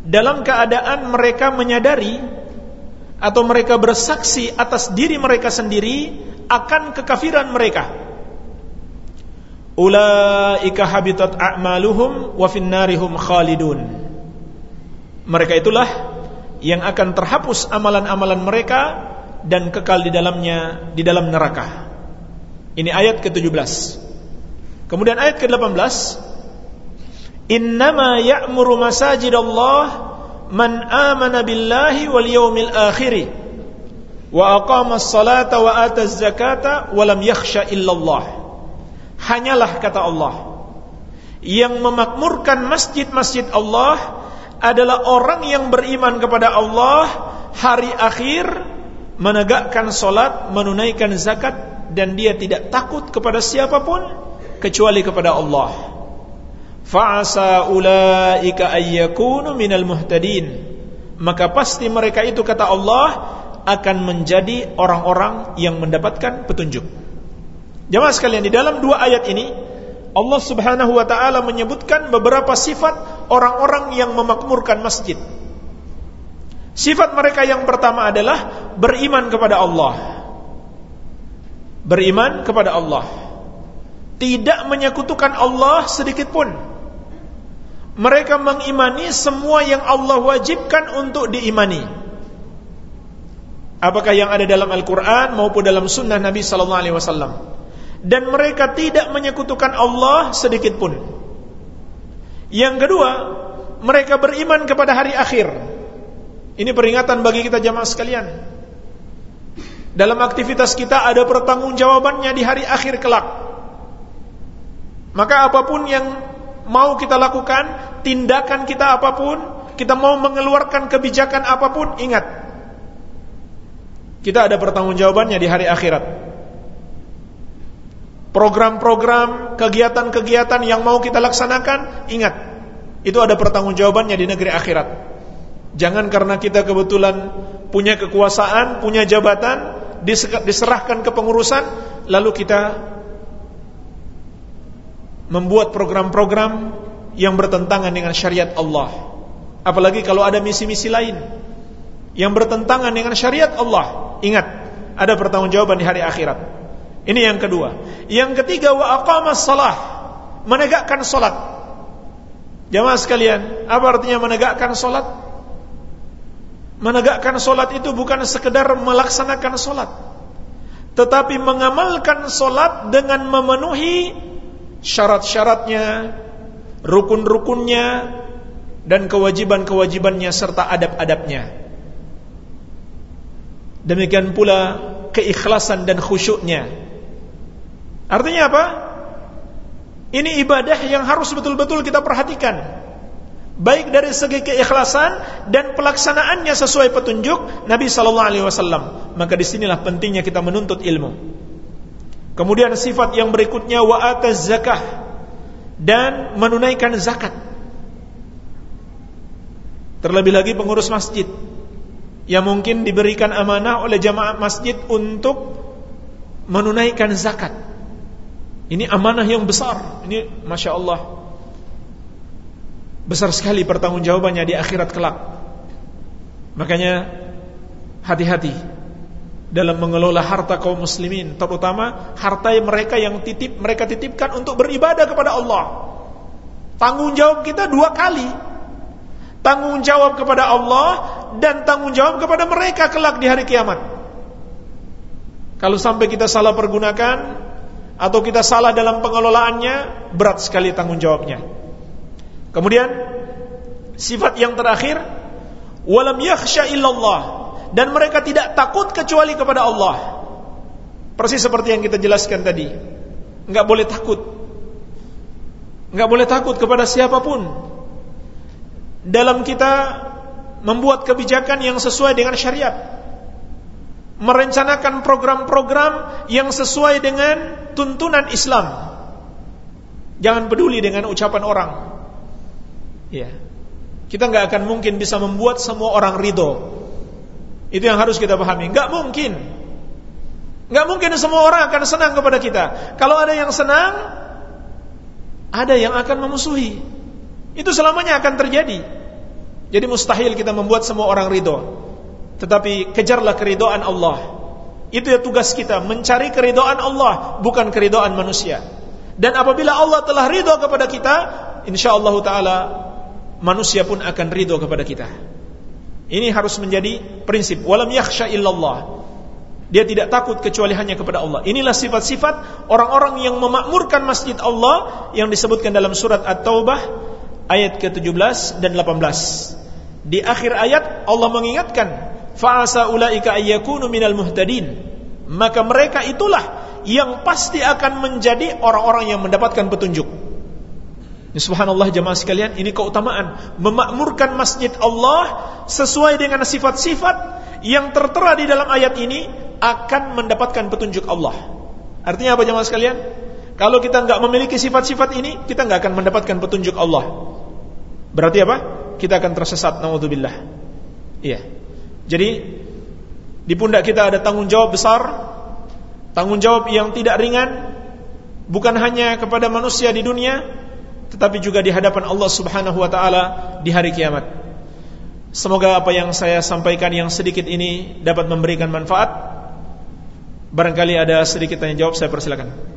dalam keadaan mereka menyadari atau mereka bersaksi atas diri mereka sendiri akan kekafiran mereka. Ulaika habitat a'maluhum wa finnarihum khalidun. Mereka itulah yang akan terhapus amalan-amalan mereka dan kekal di dalamnya di dalam neraka. Ini ayat ke-17. Kemudian ayat ke-18 Innama ya'muru masajidallah man amana billahi wal yawmil akhir wa aqama as-salata wa ata az-zakata wa lam yakhsha illallah hanyalah kata Allah yang memakmurkan masjid-masjid Allah adalah orang yang beriman kepada Allah hari akhir menegakkan solat menunaikan zakat dan dia tidak takut kepada siapa pun kecuali kepada Allah. Fa'asa ulaika ayyakunu minal muhtadin. Maka pasti mereka itu kata Allah akan menjadi orang-orang yang mendapatkan petunjuk. Jemaah sekalian di dalam dua ayat ini Allah subhanahu wa ta'ala menyebutkan beberapa sifat orang-orang yang memakmurkan masjid sifat mereka yang pertama adalah beriman kepada Allah beriman kepada Allah tidak menyekutukan Allah sedikit pun mereka mengimani semua yang Allah wajibkan untuk diimani. Apakah yang ada dalam Al-Quran maupun dalam Sunnah Nabi Sallallahu Alaihi Wasallam. Dan mereka tidak menyekutukan Allah sedikit pun. Yang kedua, mereka beriman kepada hari akhir. Ini peringatan bagi kita jamaah sekalian. Dalam aktivitas kita ada pertanggungjawabannya di hari akhir kelak. Maka apa pun yang mau kita lakukan, tindakan kita apa pun, kita mau mengeluarkan kebijakan apa pun, ingat. Kita ada pertanggungjawabannya di hari akhirat. Program-program, kegiatan-kegiatan yang mau kita laksanakan, ingat. Itu ada pertanggungjawabannya di negeri akhirat. Jangan karena kita kebetulan punya kekuasaan, punya jabatan, diserahkan ke pengurusan, lalu kita membuat program-program yang bertentangan dengan syariat Allah. Apalagi kalau ada misi-misi lain yang bertentangan dengan syariat Allah. Ingat, ada pertanggungjawaban di hari akhirat. Ini yang kedua. Yang ketiga wa aqamas salah, menegakkan salat. Jamaah sekalian, apa artinya menegakkan salat? Menegakkan salat itu bukan sekedar melaksanakan salat, tetapi mengamalkan salat dengan memenuhi syarat-syaratnya, rukun-rukunnya, dan kewajiban-kewajibannya serta adab-adabnya. Demikian pula keikhlasan dan khusyuknya. Artinya apa? Ini ibadah yang harus betul-betul kita perhatikan. Baik dari segi keikhlasan dan pelaksanaannya sesuai petunjuk Nabi sallallahu alaihi wasallam. Maka di sinilah pentingnya kita menuntut ilmu. Kemudian sifat yang berikutnya wa zakah dan menunaikan zakat. Terlebih lagi pengurus masjid yang mungkin diberikan amanah oleh jamaah masjid untuk menunaikan zakat. Ini amanah yang besar. Ini masya Allah besar sekali pertanggungjawabannya di akhirat kelak. Makanya hati-hati dalam mengelola harta kaum muslimin terutama harta mereka yang titip mereka titipkan untuk beribadah kepada Allah tanggung jawab kita dua kali tanggung jawab kepada Allah dan tanggung jawab kepada mereka kelak di hari kiamat kalau sampai kita salah pergunakan atau kita salah dalam pengelolaannya berat sekali tanggung jawabnya kemudian sifat yang terakhir walam yakhsha illallah dan mereka tidak takut kecuali kepada Allah. Persis seperti yang kita jelaskan tadi. Enggak boleh takut. Enggak boleh takut kepada siapa pun. Dalam kita membuat kebijakan yang sesuai dengan syariat. Merencanakan program-program yang sesuai dengan tuntunan Islam. Jangan peduli dengan ucapan orang. Ya. Kita nggak akan mungkin bisa membuat semua orang ridho itu yang harus kita pahami. Enggak mungkin. Enggak mungkin semua orang akan senang kepada kita. Kalau ada yang senang, ada yang akan memusuhi. Itu selamanya akan terjadi. Jadi mustahil kita membuat semua orang ridho. Tetapi kejarlah keridoan Allah. Itu ya tugas kita, mencari keridoan Allah, bukan keridoan manusia. Dan apabila Allah telah ridho kepada kita, insyaallah taala manusia pun akan ridho kepada kita. Ini harus menjadi prinsip. Walam yakhsha illallah. Dia tidak takut kecuali hanya kepada Allah. Inilah sifat-sifat orang-orang yang memakmurkan masjid Allah yang disebutkan dalam surat At-Taubah ayat ke-17 dan 18. Di akhir ayat Allah mengingatkan, "Fa'asa ulaika ayyakunu minal muhtadin." Maka mereka itulah yang pasti akan menjadi orang-orang yang mendapatkan petunjuk. Subhanallah jemaah sekalian, ini keutamaan memakmurkan masjid Allah sesuai dengan sifat-sifat yang tertera di dalam ayat ini akan mendapatkan petunjuk Allah. Artinya apa jemaah sekalian? Kalau kita nggak memiliki sifat-sifat ini, kita nggak akan mendapatkan petunjuk Allah. Berarti apa? Kita akan tersesat. Naudzubillah. Iya. Jadi di pundak kita ada tanggung jawab besar, tanggung jawab yang tidak ringan, bukan hanya kepada manusia di dunia, tetapi juga di hadapan Allah Subhanahu wa taala di hari kiamat. Semoga apa yang saya sampaikan yang sedikit ini dapat memberikan manfaat. Barangkali ada sedikit tanya jawab, saya persilakan.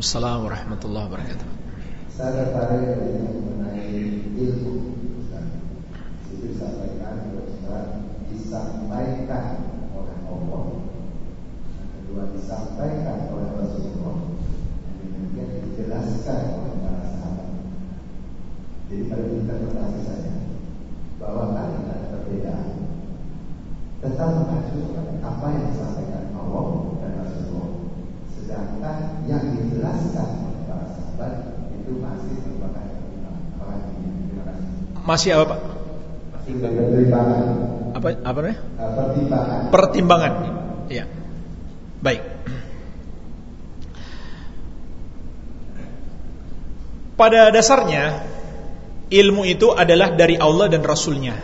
Waalaikumsalam warahmatullahi wabarakatuh. Saya tertarik mengenai ilmu. Itu disampaikan disampaikan oleh Allah. Yang kedua disampaikan oleh Rasulullah. Yang ketiga dijelaskan oleh para sahabat. Jadi pada interpretasi saya bahwa kan ada perbedaan tetap mengacu apa yang disampaikan Allah. Sedangkan yang dijelaskan oleh para sahabat itu masih merupakan pertimbangan. Terima kasih. Masih apa Pak? Masih pertimbangan. Apa apa namanya? Uh, pertimbangan. Pertimbangan. Iya. Baik. Pada dasarnya ilmu itu adalah dari Allah dan Rasulnya.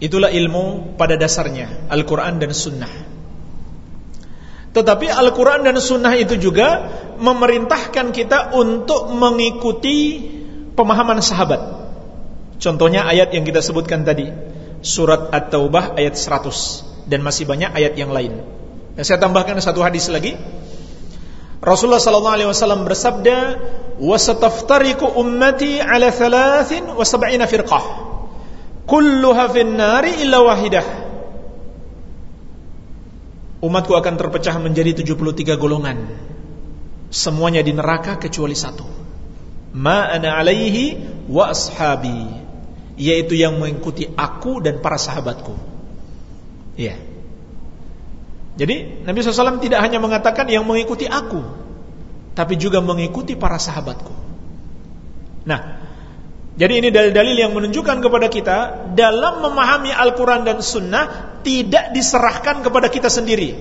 Itulah ilmu pada dasarnya Al-Quran dan Sunnah Tetapi Al-Quran dan Sunnah itu juga Memerintahkan kita untuk mengikuti Pemahaman sahabat Contohnya ayat yang kita sebutkan tadi surat At-Taubah ayat 100 dan masih banyak ayat yang lain. Dan saya tambahkan satu hadis lagi. Rasulullah sallallahu alaihi wasallam bersabda, "Wa sataftariqu ummati ala 73 firqah. Kulluha fin nari illa wahidah." Umatku akan terpecah menjadi 73 golongan. Semuanya di neraka kecuali satu. Ma ana alaihi wa ashabi. Yaitu yang mengikuti aku dan para sahabatku. Iya. Jadi Nabi SAW tidak hanya mengatakan yang mengikuti aku, tapi juga mengikuti para sahabatku. Nah, jadi ini dalil-dalil yang menunjukkan kepada kita dalam memahami Al-Quran dan Sunnah tidak diserahkan kepada kita sendiri.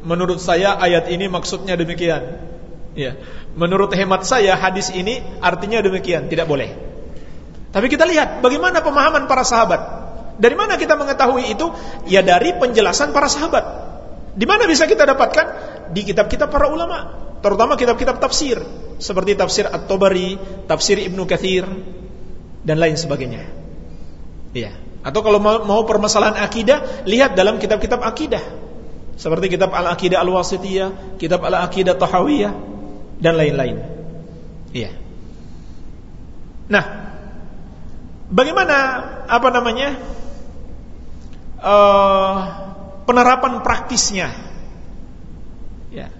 Menurut saya ayat ini maksudnya demikian. Ya, menurut hemat saya hadis ini artinya demikian, tidak boleh. Tapi kita lihat bagaimana pemahaman para sahabat. Dari mana kita mengetahui itu? Ya dari penjelasan para sahabat. Di mana bisa kita dapatkan? Di kitab-kitab para ulama, terutama kitab-kitab tafsir seperti tafsir At-Tabari, tafsir Ibnu Katsir dan lain sebagainya. Iya. Atau kalau mau, permasalahan akidah, lihat dalam kitab-kitab akidah. Seperti kitab Al-Aqidah Al-Wasitiyah, kitab Al-Aqidah Tahawiyah dan lain-lain. Iya. Nah, bagaimana apa namanya? Uh, penerapan praktisnya. Ya.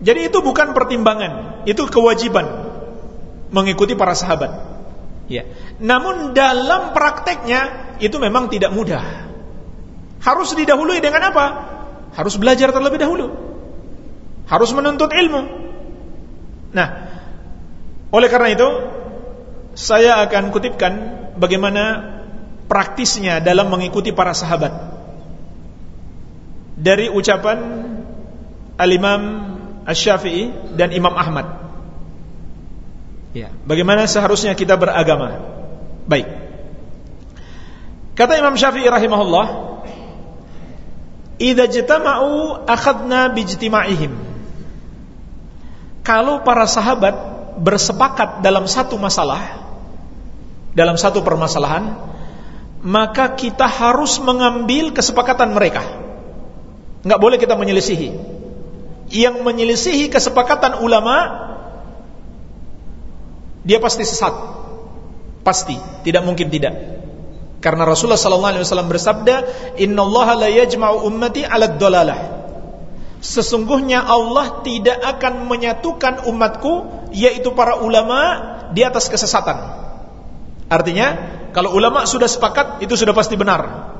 Jadi itu bukan pertimbangan, itu kewajiban mengikuti para sahabat. Ya. Namun dalam prakteknya itu memang tidak mudah. Harus didahului dengan apa? Harus belajar terlebih dahulu. Harus menuntut ilmu. Nah, oleh karena itu saya akan kutipkan bagaimana praktisnya dalam mengikuti para sahabat dari ucapan Al-Imam Asy-Syafi'i dan Imam Ahmad. Ya, bagaimana seharusnya kita beragama? Baik. Kata Imam Syafi'i rahimahullah, "Idza jatama'u akhadna bijtima'ihim." Kalau para sahabat bersepakat dalam satu masalah, dalam satu permasalahan, maka kita harus mengambil kesepakatan mereka. Enggak boleh kita menyelisihi. Yang menyelisihi kesepakatan ulama dia pasti sesat. Pasti, tidak mungkin tidak. Karena Rasulullah sallallahu alaihi wasallam bersabda, "Innallaha la yajma'u ummati 'ala dhalalah." Sesungguhnya Allah tidak akan menyatukan umatku yaitu para ulama di atas kesesatan. Artinya, kalau ulama sudah sepakat itu sudah pasti benar.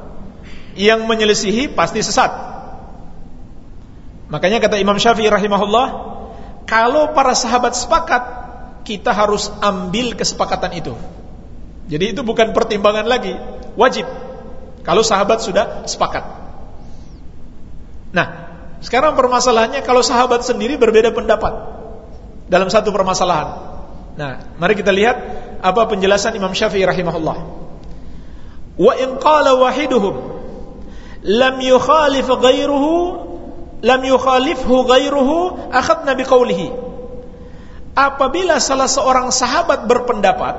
Yang menyelisihi pasti sesat. Makanya kata Imam Syafi'i rahimahullah, kalau para sahabat sepakat, kita harus ambil kesepakatan itu. Jadi itu bukan pertimbangan lagi, wajib. Kalau sahabat sudah sepakat. Nah, sekarang permasalahannya kalau sahabat sendiri berbeda pendapat dalam satu permasalahan. Nah, mari kita lihat apa penjelasan Imam Syafi'i rahimahullah. Wa in qala wahiduhum lam yukhalif ghairuhu lam yukhalifhu ghairuhu akhadna biqaulihi apabila salah seorang sahabat berpendapat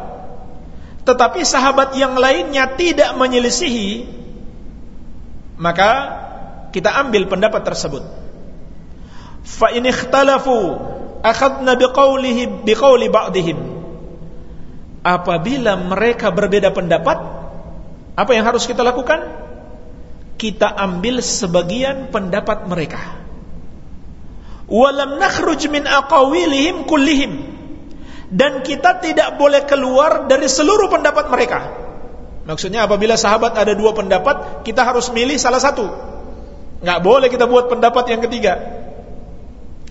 tetapi sahabat yang lainnya tidak menyelisihi maka kita ambil pendapat tersebut. Fa in ikhtalafu akhadna biqaulihi biqauli ba'dihim. Apabila mereka berbeda pendapat apa yang harus kita lakukan? Kita ambil sebagian pendapat mereka. Walam nakhruj min aqawilihim kullihim. Dan kita tidak boleh keluar dari seluruh pendapat mereka. Maksudnya apabila sahabat ada dua pendapat, kita harus milih salah satu. Nggak boleh kita buat pendapat yang ketiga.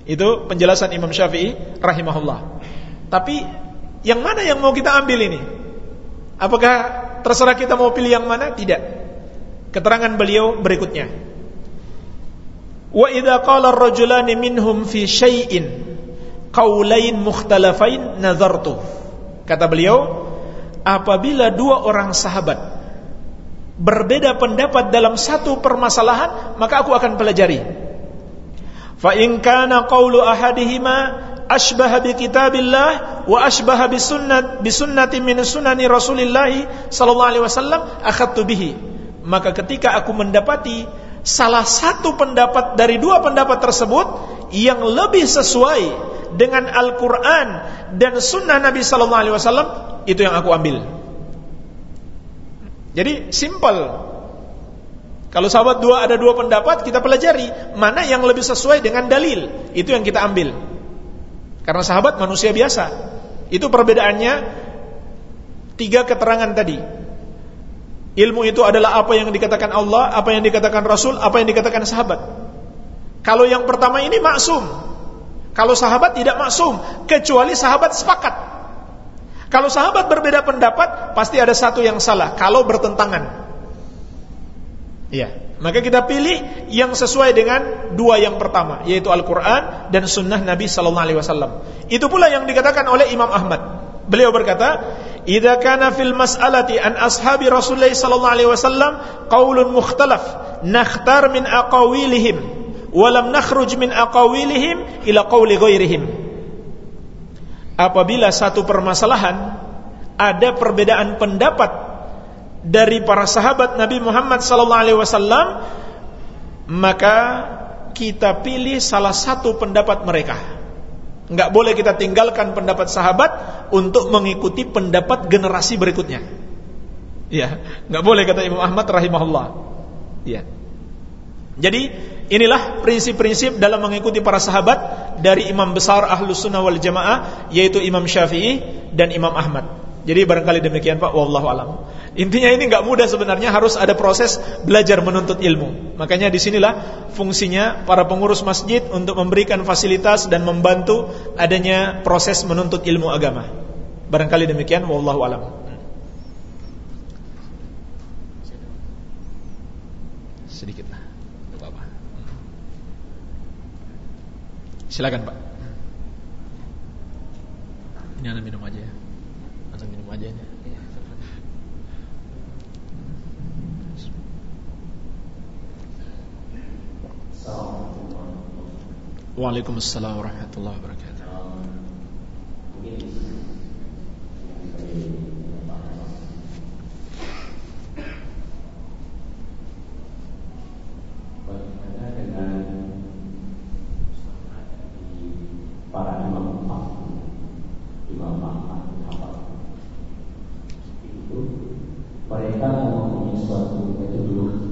Itu penjelasan Imam Syafi'i rahimahullah. Tapi yang mana yang mau kita ambil ini? Apakah terserah kita mau pilih yang mana? Tidak. Keterangan beliau berikutnya. Wa idza qala ar-rajulan minhum fi syai'in qaulain mukhtalafain nazartu. Kata beliau, apabila dua orang sahabat berbeda pendapat dalam satu permasalahan, maka aku akan pelajari. Fa in kana qawlu ahadihima ashbaha bi kitabillah wa ashbaha bi sunnat bi sunnati min sunani Rasulillah sallallahu alaihi wasallam akhadtu bihi maka ketika aku mendapati salah satu pendapat dari dua pendapat tersebut yang lebih sesuai dengan Al-Quran dan Sunnah Nabi Sallallahu Alaihi Wasallam itu yang aku ambil. Jadi simple. Kalau sahabat dua ada dua pendapat, kita pelajari mana yang lebih sesuai dengan dalil. Itu yang kita ambil. Karena sahabat manusia biasa. Itu perbedaannya tiga keterangan tadi. Ilmu itu adalah apa yang dikatakan Allah, apa yang dikatakan Rasul, apa yang dikatakan sahabat. Kalau yang pertama ini maksum. Kalau sahabat tidak maksum, kecuali sahabat sepakat. Kalau sahabat berbeda pendapat, pasti ada satu yang salah. Kalau bertentangan. Iya, maka kita pilih yang sesuai dengan dua yang pertama, yaitu Al-Quran dan Sunnah Nabi Sallallahu Alaihi Wasallam. Itu pula yang dikatakan oleh Imam Ahmad. Beliau berkata, "Idza kana fil mas'alati an ashabi Rasulullah sallallahu alaihi wasallam qaulun mukhtalaf, nakhtar min aqawilihim wa lam nakhruj min aqawilihim ila qauli ghairihim." Apabila satu permasalahan ada perbedaan pendapat dari para sahabat Nabi Muhammad sallallahu alaihi wasallam, maka kita pilih salah satu pendapat mereka Enggak boleh kita tinggalkan pendapat sahabat untuk mengikuti pendapat generasi berikutnya. Ya, enggak boleh kata Imam Ahmad rahimahullah. Ya. Jadi inilah prinsip-prinsip dalam mengikuti para sahabat dari imam besar ahlus sunnah wal jamaah yaitu Imam Syafi'i dan Imam Ahmad. Jadi barangkali demikian Pak, wallahu alam. Intinya ini nggak mudah sebenarnya harus ada proses belajar menuntut ilmu. Makanya di sinilah fungsinya para pengurus masjid untuk memberikan fasilitas dan membantu adanya proses menuntut ilmu agama. Barangkali demikian, wallahu alam. Sedikit lah, apa Silakan Pak. Ini anda minum aja ya وعليكم السلام ورحمة الله وبركاته. Mereka mempunyai suatu metode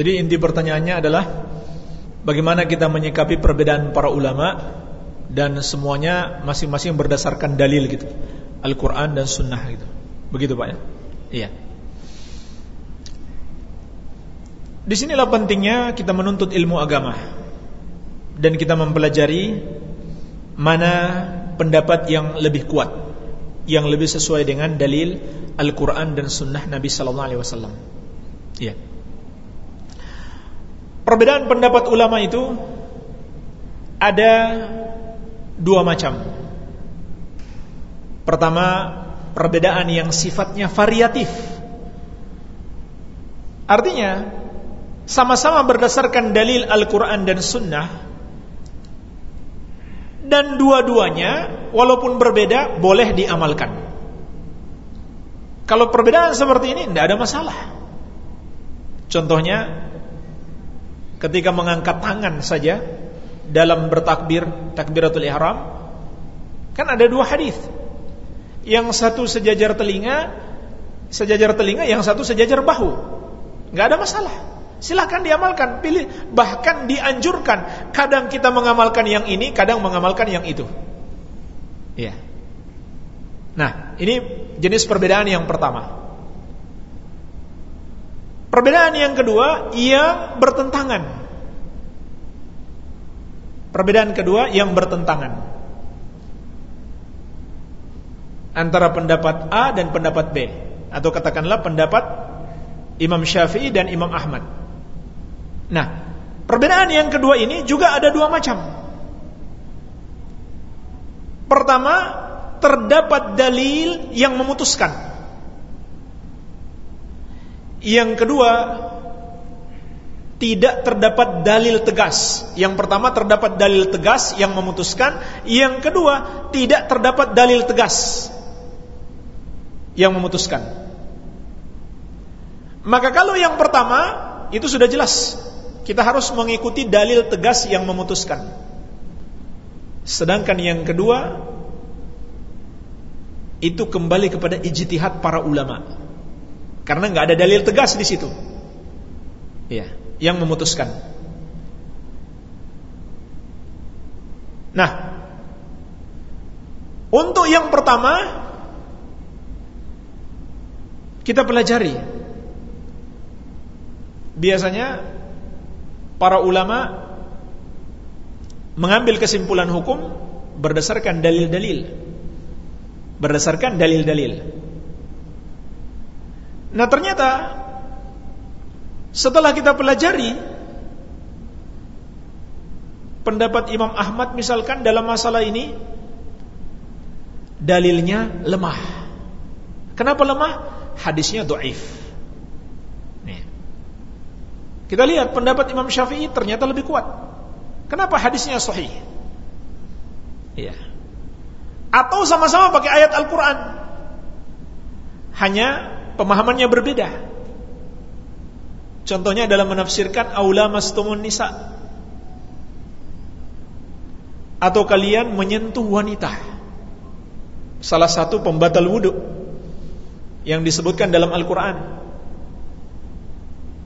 Jadi inti pertanyaannya adalah bagaimana kita menyikapi perbedaan para ulama dan semuanya masing-masing berdasarkan dalil gitu. Al-Qur'an dan sunnah gitu. Begitu Pak ya? Iya. Di sinilah pentingnya kita menuntut ilmu agama dan kita mempelajari mana pendapat yang lebih kuat, yang lebih sesuai dengan dalil Al-Quran dan Sunnah Nabi Sallallahu Alaihi Wasallam. Iya. Perbedaan pendapat ulama itu ada dua macam. Pertama, perbedaan yang sifatnya variatif. Artinya, sama-sama berdasarkan dalil Al-Quran dan Sunnah, dan dua-duanya, walaupun berbeda, boleh diamalkan. Kalau perbedaan seperti ini, tidak ada masalah. Contohnya, ketika mengangkat tangan saja dalam bertakbir takbiratul ihram kan ada dua hadis Yang satu sejajar telinga, sejajar telinga, yang satu sejajar bahu. Nggak ada masalah. Silahkan diamalkan, pilih. Bahkan dianjurkan. Kadang kita mengamalkan yang ini, kadang mengamalkan yang itu. Iya. Nah, ini jenis perbedaan yang pertama. Perbedaan yang kedua, ia bertentangan. Perbedaan kedua yang bertentangan antara pendapat A dan pendapat B atau katakanlah pendapat Imam Syafi'i dan Imam Ahmad. Nah, perbedaan yang kedua ini juga ada dua macam. Pertama, terdapat dalil yang memutuskan. Yang kedua, tidak terdapat dalil tegas. Yang pertama terdapat dalil tegas yang memutuskan, yang kedua tidak terdapat dalil tegas yang memutuskan. Maka kalau yang pertama itu sudah jelas, kita harus mengikuti dalil tegas yang memutuskan. Sedangkan yang kedua itu kembali kepada ijtihad para ulama. Karena nggak ada dalil tegas di situ. Ya, yang memutuskan. Nah, untuk yang pertama kita pelajari. Biasanya para ulama mengambil kesimpulan hukum berdasarkan dalil-dalil. Berdasarkan dalil-dalil. Nah, ternyata setelah kita pelajari pendapat Imam Ahmad misalkan dalam masalah ini dalilnya lemah. Kenapa lemah? hadisnya doif. Kita lihat pendapat Imam Syafi'i ternyata lebih kuat. Kenapa hadisnya sahih? Iya. Atau sama-sama pakai ayat Al-Quran. Hanya pemahamannya berbeda. Contohnya dalam menafsirkan aula mastumun nisa. Atau kalian menyentuh wanita. Salah satu pembatal wudhu yang disebutkan dalam Al-Quran.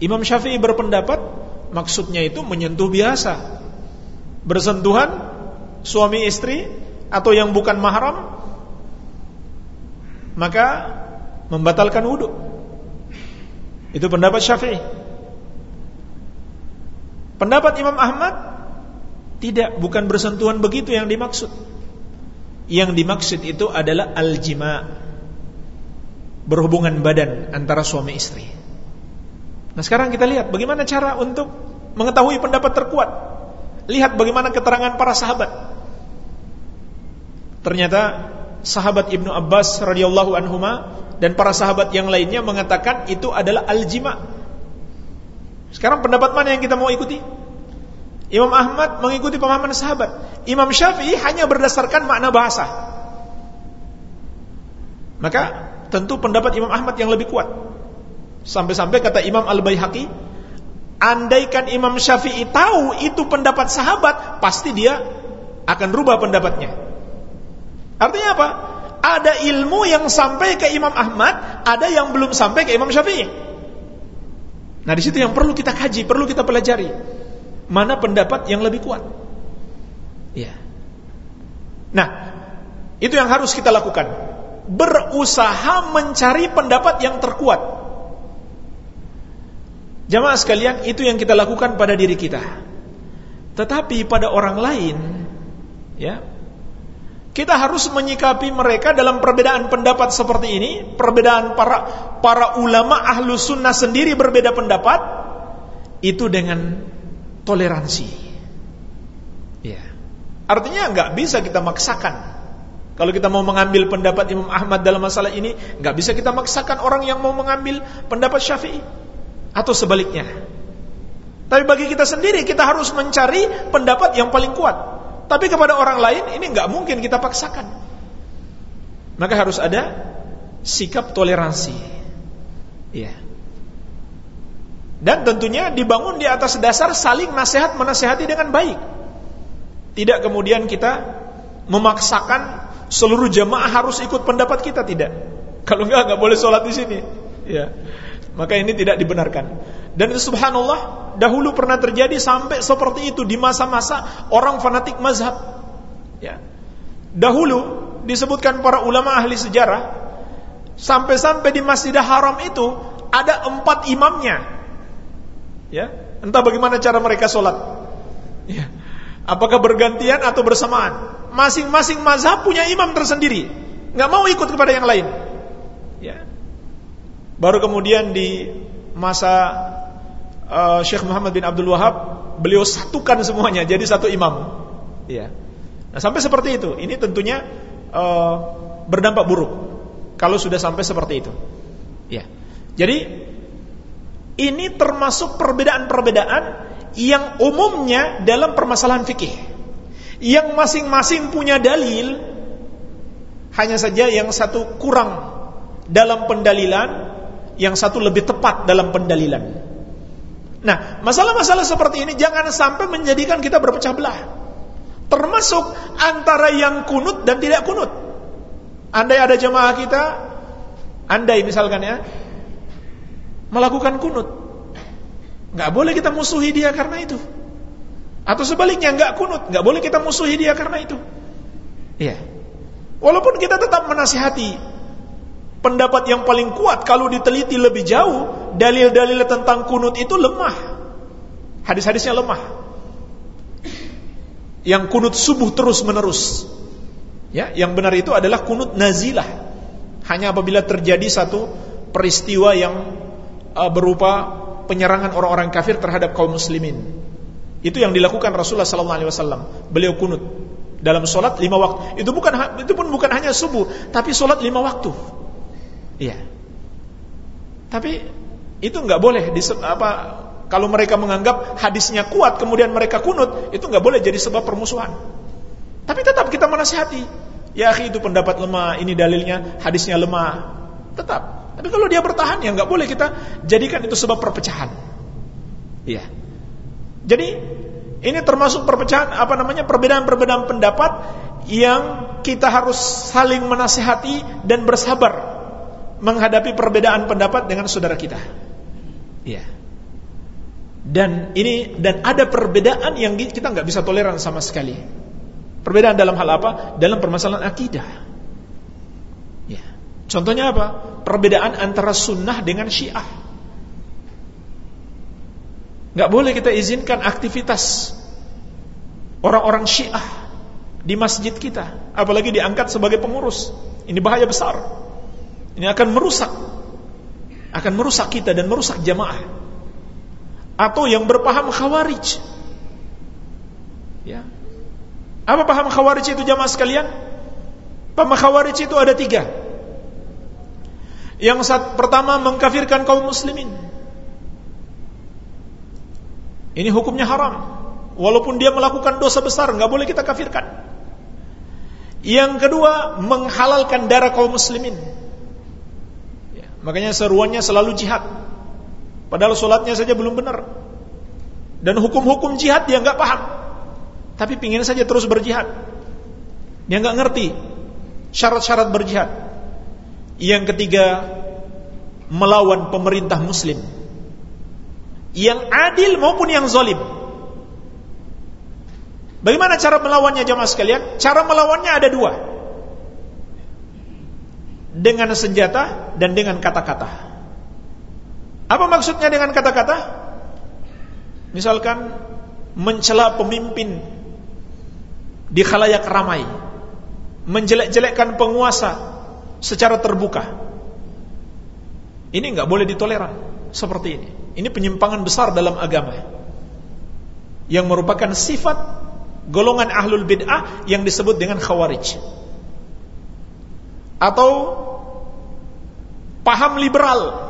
Imam Syafi'i berpendapat maksudnya itu menyentuh biasa, bersentuhan suami istri atau yang bukan mahram, maka membatalkan wudhu. Itu pendapat Syafi'i. Pendapat Imam Ahmad tidak, bukan bersentuhan begitu yang dimaksud. Yang dimaksud itu adalah al-jima' berhubungan badan antara suami istri. Nah sekarang kita lihat bagaimana cara untuk mengetahui pendapat terkuat. Lihat bagaimana keterangan para sahabat. Ternyata sahabat Ibnu Abbas radhiyallahu anhuma dan para sahabat yang lainnya mengatakan itu adalah al-jima. Sekarang pendapat mana yang kita mau ikuti? Imam Ahmad mengikuti pemahaman sahabat. Imam Syafi'i hanya berdasarkan makna bahasa. Maka tentu pendapat Imam Ahmad yang lebih kuat. Sampai-sampai kata Imam Al-Baihaqi, andaikan Imam Syafi'i tahu itu pendapat sahabat, pasti dia akan rubah pendapatnya. Artinya apa? Ada ilmu yang sampai ke Imam Ahmad, ada yang belum sampai ke Imam Syafi'i. Nah, di situ yang perlu kita kaji, perlu kita pelajari. Mana pendapat yang lebih kuat? Ya. Nah, itu yang harus kita lakukan berusaha mencari pendapat yang terkuat. Jamaah sekalian, itu yang kita lakukan pada diri kita. Tetapi pada orang lain, ya, kita harus menyikapi mereka dalam perbedaan pendapat seperti ini, perbedaan para para ulama ahlu sunnah sendiri berbeda pendapat, itu dengan toleransi. Ya. Artinya nggak bisa kita maksakan kalau kita mau mengambil pendapat Imam Ahmad dalam masalah ini, nggak bisa kita maksakan orang yang mau mengambil pendapat Syafi'i atau sebaliknya. Tapi bagi kita sendiri kita harus mencari pendapat yang paling kuat. Tapi kepada orang lain ini nggak mungkin kita paksakan. Maka harus ada sikap toleransi. Iya. Dan tentunya dibangun di atas dasar saling nasihat menasehati dengan baik. Tidak kemudian kita memaksakan seluruh jamaah harus ikut pendapat kita tidak. Kalau enggak enggak boleh sholat di sini. Ya. Maka ini tidak dibenarkan. Dan subhanallah, dahulu pernah terjadi sampai seperti itu di masa-masa orang fanatik mazhab. Ya. Dahulu disebutkan para ulama ahli sejarah sampai-sampai di Masjidil Haram itu ada empat imamnya. Ya, entah bagaimana cara mereka sholat. Ya. Apakah bergantian atau bersamaan? Masing-masing mazhab punya imam tersendiri, nggak mau ikut kepada yang lain. Baru kemudian di masa uh, Syekh Muhammad bin Abdul Wahab beliau satukan semuanya jadi satu imam. Ya. Nah, sampai seperti itu. Ini tentunya uh, berdampak buruk kalau sudah sampai seperti itu. Ya. Jadi ini termasuk perbedaan-perbedaan yang umumnya dalam permasalahan fikih. Yang masing-masing punya dalil hanya saja yang satu kurang dalam pendalilan, yang satu lebih tepat dalam pendalilan. Nah, masalah-masalah seperti ini jangan sampai menjadikan kita berpecah belah. Termasuk antara yang kunut dan tidak kunut. Andai ada jemaah kita, andai misalkan ya, melakukan kunut. Nggak boleh kita musuhi dia karena itu. Atau sebaliknya nggak kunut, nggak boleh kita musuhi dia karena itu. Iya. Walaupun kita tetap menasihati pendapat yang paling kuat kalau diteliti lebih jauh dalil-dalil tentang kunut itu lemah. Hadis-hadisnya lemah. Yang kunut subuh terus-menerus. Ya, yang benar itu adalah kunut nazilah. Hanya apabila terjadi satu peristiwa yang uh, berupa penyerangan orang-orang kafir terhadap kaum muslimin. Itu yang dilakukan Rasulullah sallallahu alaihi wasallam. Beliau kunut dalam solat lima waktu. Itu bukan itu pun bukan hanya subuh, tapi solat lima waktu. Iya. Tapi itu nggak boleh di, apa kalau mereka menganggap hadisnya kuat kemudian mereka kunut itu nggak boleh jadi sebab permusuhan. Tapi tetap kita menasihati. Ya akhi itu pendapat lemah ini dalilnya hadisnya lemah. Tetap. Tapi kalau dia bertahan ya nggak boleh kita jadikan itu sebab perpecahan. Iya. Jadi ini termasuk perpecahan apa namanya perbedaan-perbedaan pendapat yang kita harus saling menasihati dan bersabar menghadapi perbedaan pendapat dengan saudara kita. Iya. Dan ini dan ada perbedaan yang kita nggak bisa toleran sama sekali. Perbedaan dalam hal apa? Dalam permasalahan akidah. Ya. Contohnya apa? Perbedaan antara sunnah dengan syiah. Nggak boleh kita izinkan aktivitas orang-orang syiah di masjid kita, apalagi diangkat sebagai pengurus. Ini bahaya besar. Ini akan merusak akan merusak kita dan merusak jamaah. Atau yang berpaham khawarij. Ya. Apa paham khawarij itu jamaah sekalian? Paham khawarij itu ada tiga. Yang saat pertama mengkafirkan kaum muslimin. Ini hukumnya haram. Walaupun dia melakukan dosa besar, nggak boleh kita kafirkan. Yang kedua, menghalalkan darah kaum muslimin. Makanya seruannya selalu jihad. Padahal sholatnya saja belum benar. Dan hukum-hukum jihad dia nggak paham. Tapi pingin saja terus berjihad. Dia nggak ngerti syarat-syarat berjihad. Yang ketiga, melawan pemerintah muslim. Yang adil maupun yang zalim. Bagaimana cara melawannya jamaah sekalian? Cara melawannya ada dua dengan senjata dan dengan kata-kata. Apa maksudnya dengan kata-kata? Misalkan mencela pemimpin di khalayak ramai, menjelek-jelekkan penguasa secara terbuka. Ini nggak boleh ditoleran seperti ini. Ini penyimpangan besar dalam agama yang merupakan sifat golongan ahlul bid'ah yang disebut dengan khawarij atau paham liberal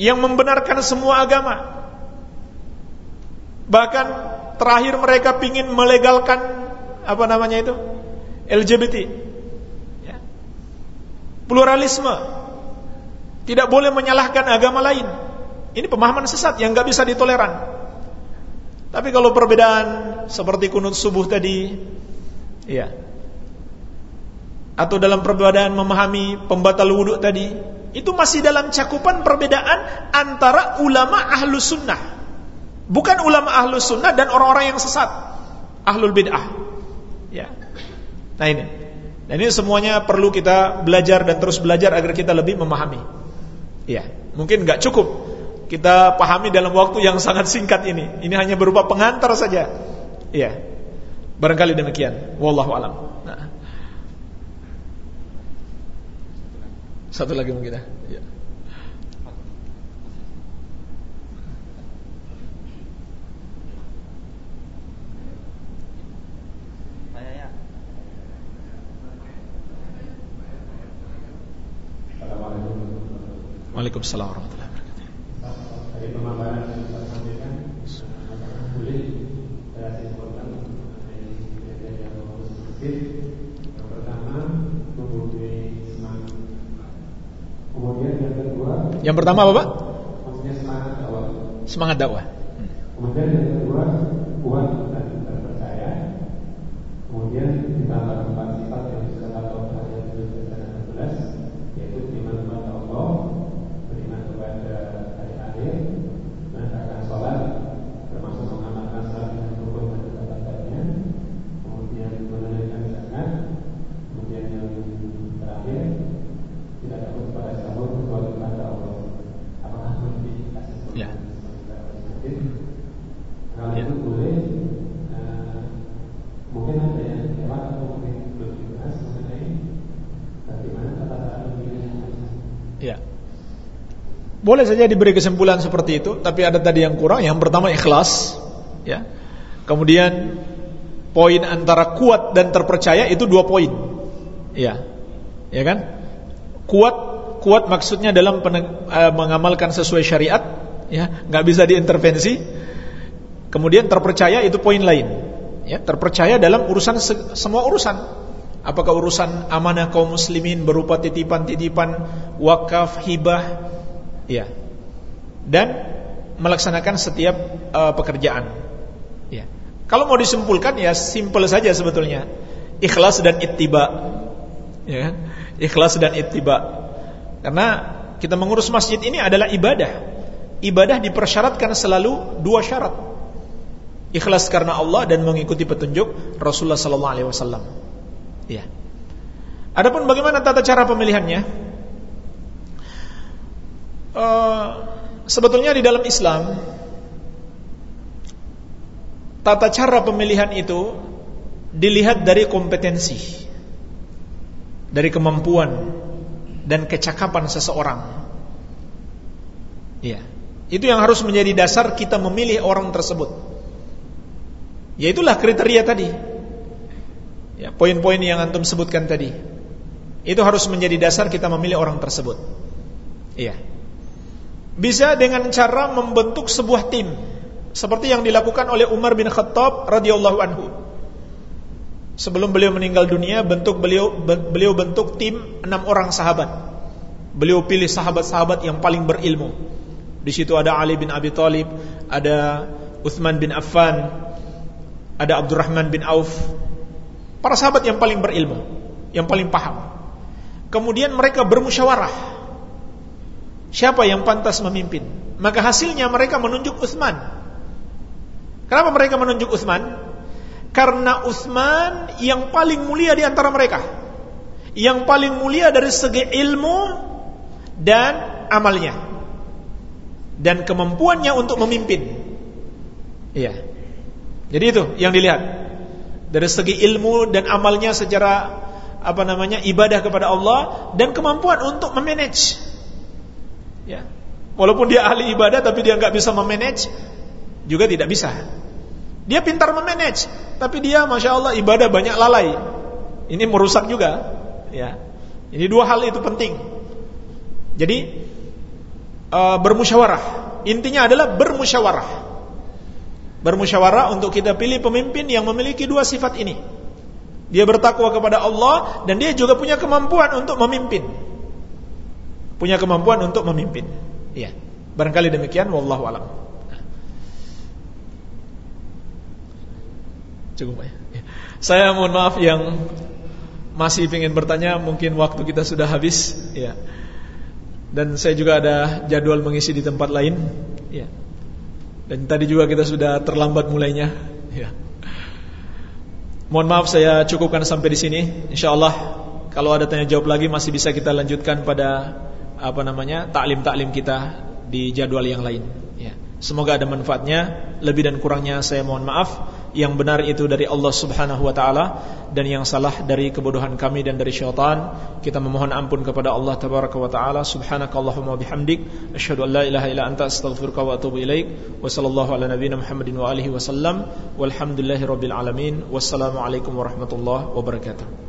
yang membenarkan semua agama. Bahkan terakhir mereka ingin melegalkan apa namanya itu LGBT, ya. pluralisme, tidak boleh menyalahkan agama lain. Ini pemahaman sesat yang nggak bisa ditoleran. Tapi kalau perbedaan seperti kunut subuh tadi, ya atau dalam perbedaan memahami pembatal wudhu tadi itu masih dalam cakupan perbedaan antara ulama ahlu sunnah. Bukan ulama ahlu sunnah dan orang-orang yang sesat. Ahlul bid'ah. Ya. Nah ini. Dan ini semuanya perlu kita belajar dan terus belajar agar kita lebih memahami. Ya. Mungkin nggak cukup kita pahami dalam waktu yang sangat singkat ini. Ini hanya berupa pengantar saja. Ya. Barangkali demikian. Wallahu alam Satu lagi mungkin ya. ya. Waalaikumsalam warahmatullahi wabarakatuh. Dari pemaparan yang kita sampaikan, boleh saya simpulkan dari yang Yang Yang pertama apa Pak? Semangat dakwah Semangat dakwah hmm. Kemudian yang kedua Kuat dan terpercaya Kemudian ditambah empat sifat yang disebut atau ayat 11 Yaitu iman kepada Allah Beriman kepada hari akhir Menegakkan sholat Termasuk mengamalkan sholat dengan rukun dan ketatanya Kemudian menunaikan zakat Kemudian yang terakhir tidak takut kepada siapa pun kecuali kepada Allah. Apakah lebih kasih ya. Kalau ya. itu boleh, uh, mungkin ada yang lewat atau mungkin belum dibahas mengenai bagaimana tata cara memilih Ya. Boleh saja diberi kesimpulan seperti itu, tapi ada tadi yang kurang. Yang pertama ikhlas, ya. Kemudian poin antara kuat dan terpercaya itu dua poin. Ya. Ya kan? kuat kuat maksudnya dalam uh, mengamalkan sesuai syariat ya nggak bisa diintervensi kemudian terpercaya itu poin lain ya terpercaya dalam urusan se semua urusan apakah urusan amanah kaum muslimin berupa titipan-titipan wakaf hibah ya dan melaksanakan setiap uh, pekerjaan ya kalau mau disimpulkan ya simple saja sebetulnya ikhlas dan ittiba ya ikhlas dan ittiba. Karena kita mengurus masjid ini adalah ibadah. Ibadah dipersyaratkan selalu dua syarat. Ikhlas karena Allah dan mengikuti petunjuk Rasulullah sallallahu alaihi wasallam. Ya. Adapun bagaimana tata cara pemilihannya? Uh, sebetulnya di dalam Islam tata cara pemilihan itu dilihat dari kompetensi dari kemampuan dan kecakapan seseorang. Iya. Itu yang harus menjadi dasar kita memilih orang tersebut. Yaitulah kriteria tadi. Ya, poin-poin yang antum sebutkan tadi. Itu harus menjadi dasar kita memilih orang tersebut. Iya. Bisa dengan cara membentuk sebuah tim seperti yang dilakukan oleh Umar bin Khattab radhiyallahu anhu. Sebelum beliau meninggal dunia, bentuk beliau beliau bentuk tim enam orang sahabat. Beliau pilih sahabat-sahabat yang paling berilmu. Di situ ada Ali bin Abi Thalib, ada Uthman bin Affan, ada Abdurrahman bin Auf. Para sahabat yang paling berilmu, yang paling paham. Kemudian mereka bermusyawarah. Siapa yang pantas memimpin? Maka hasilnya mereka menunjuk Uthman. Kenapa mereka menunjuk Uthman? Karena Utsman yang paling mulia di antara mereka. Yang paling mulia dari segi ilmu dan amalnya. Dan kemampuannya untuk memimpin. Iya. Jadi itu yang dilihat. Dari segi ilmu dan amalnya secara apa namanya ibadah kepada Allah dan kemampuan untuk memanage. Ya. Walaupun dia ahli ibadah tapi dia nggak bisa memanage juga tidak bisa. Dia pintar memanage, tapi dia masya Allah ibadah banyak lalai. Ini merusak juga, ya. Ini dua hal itu penting. Jadi uh, bermusyawarah. Intinya adalah bermusyawarah. Bermusyawarah untuk kita pilih pemimpin yang memiliki dua sifat ini. Dia bertakwa kepada Allah dan dia juga punya kemampuan untuk memimpin. Punya kemampuan untuk memimpin. Iya. Barangkali demikian wallahu alam. Cukup ya. Saya mohon maaf yang masih ingin bertanya mungkin waktu kita sudah habis ya. Dan saya juga ada jadwal mengisi di tempat lain ya. Dan tadi juga kita sudah terlambat mulainya ya. Mohon maaf saya cukupkan sampai di sini. Insyaallah kalau ada tanya jawab lagi masih bisa kita lanjutkan pada apa namanya? taklim-taklim kita di jadwal yang lain ya. Semoga ada manfaatnya. Lebih dan kurangnya saya mohon maaf. Yang benar itu dari Allah Subhanahu wa taala dan yang salah dari kebodohan kami dan dari syaitan. Kita memohon ampun kepada Allah tabaraka wa. Subhanakallahumma bihamdik asyhadu an la ilaha illa anta astaghfiruka wa atubu ilaik. Wa ala nabiyyina Muhammadin wa alihi wasallam. Walhamdulillahirabbil alamin. Wassalamualaikum warahmatullahi wabarakatuh.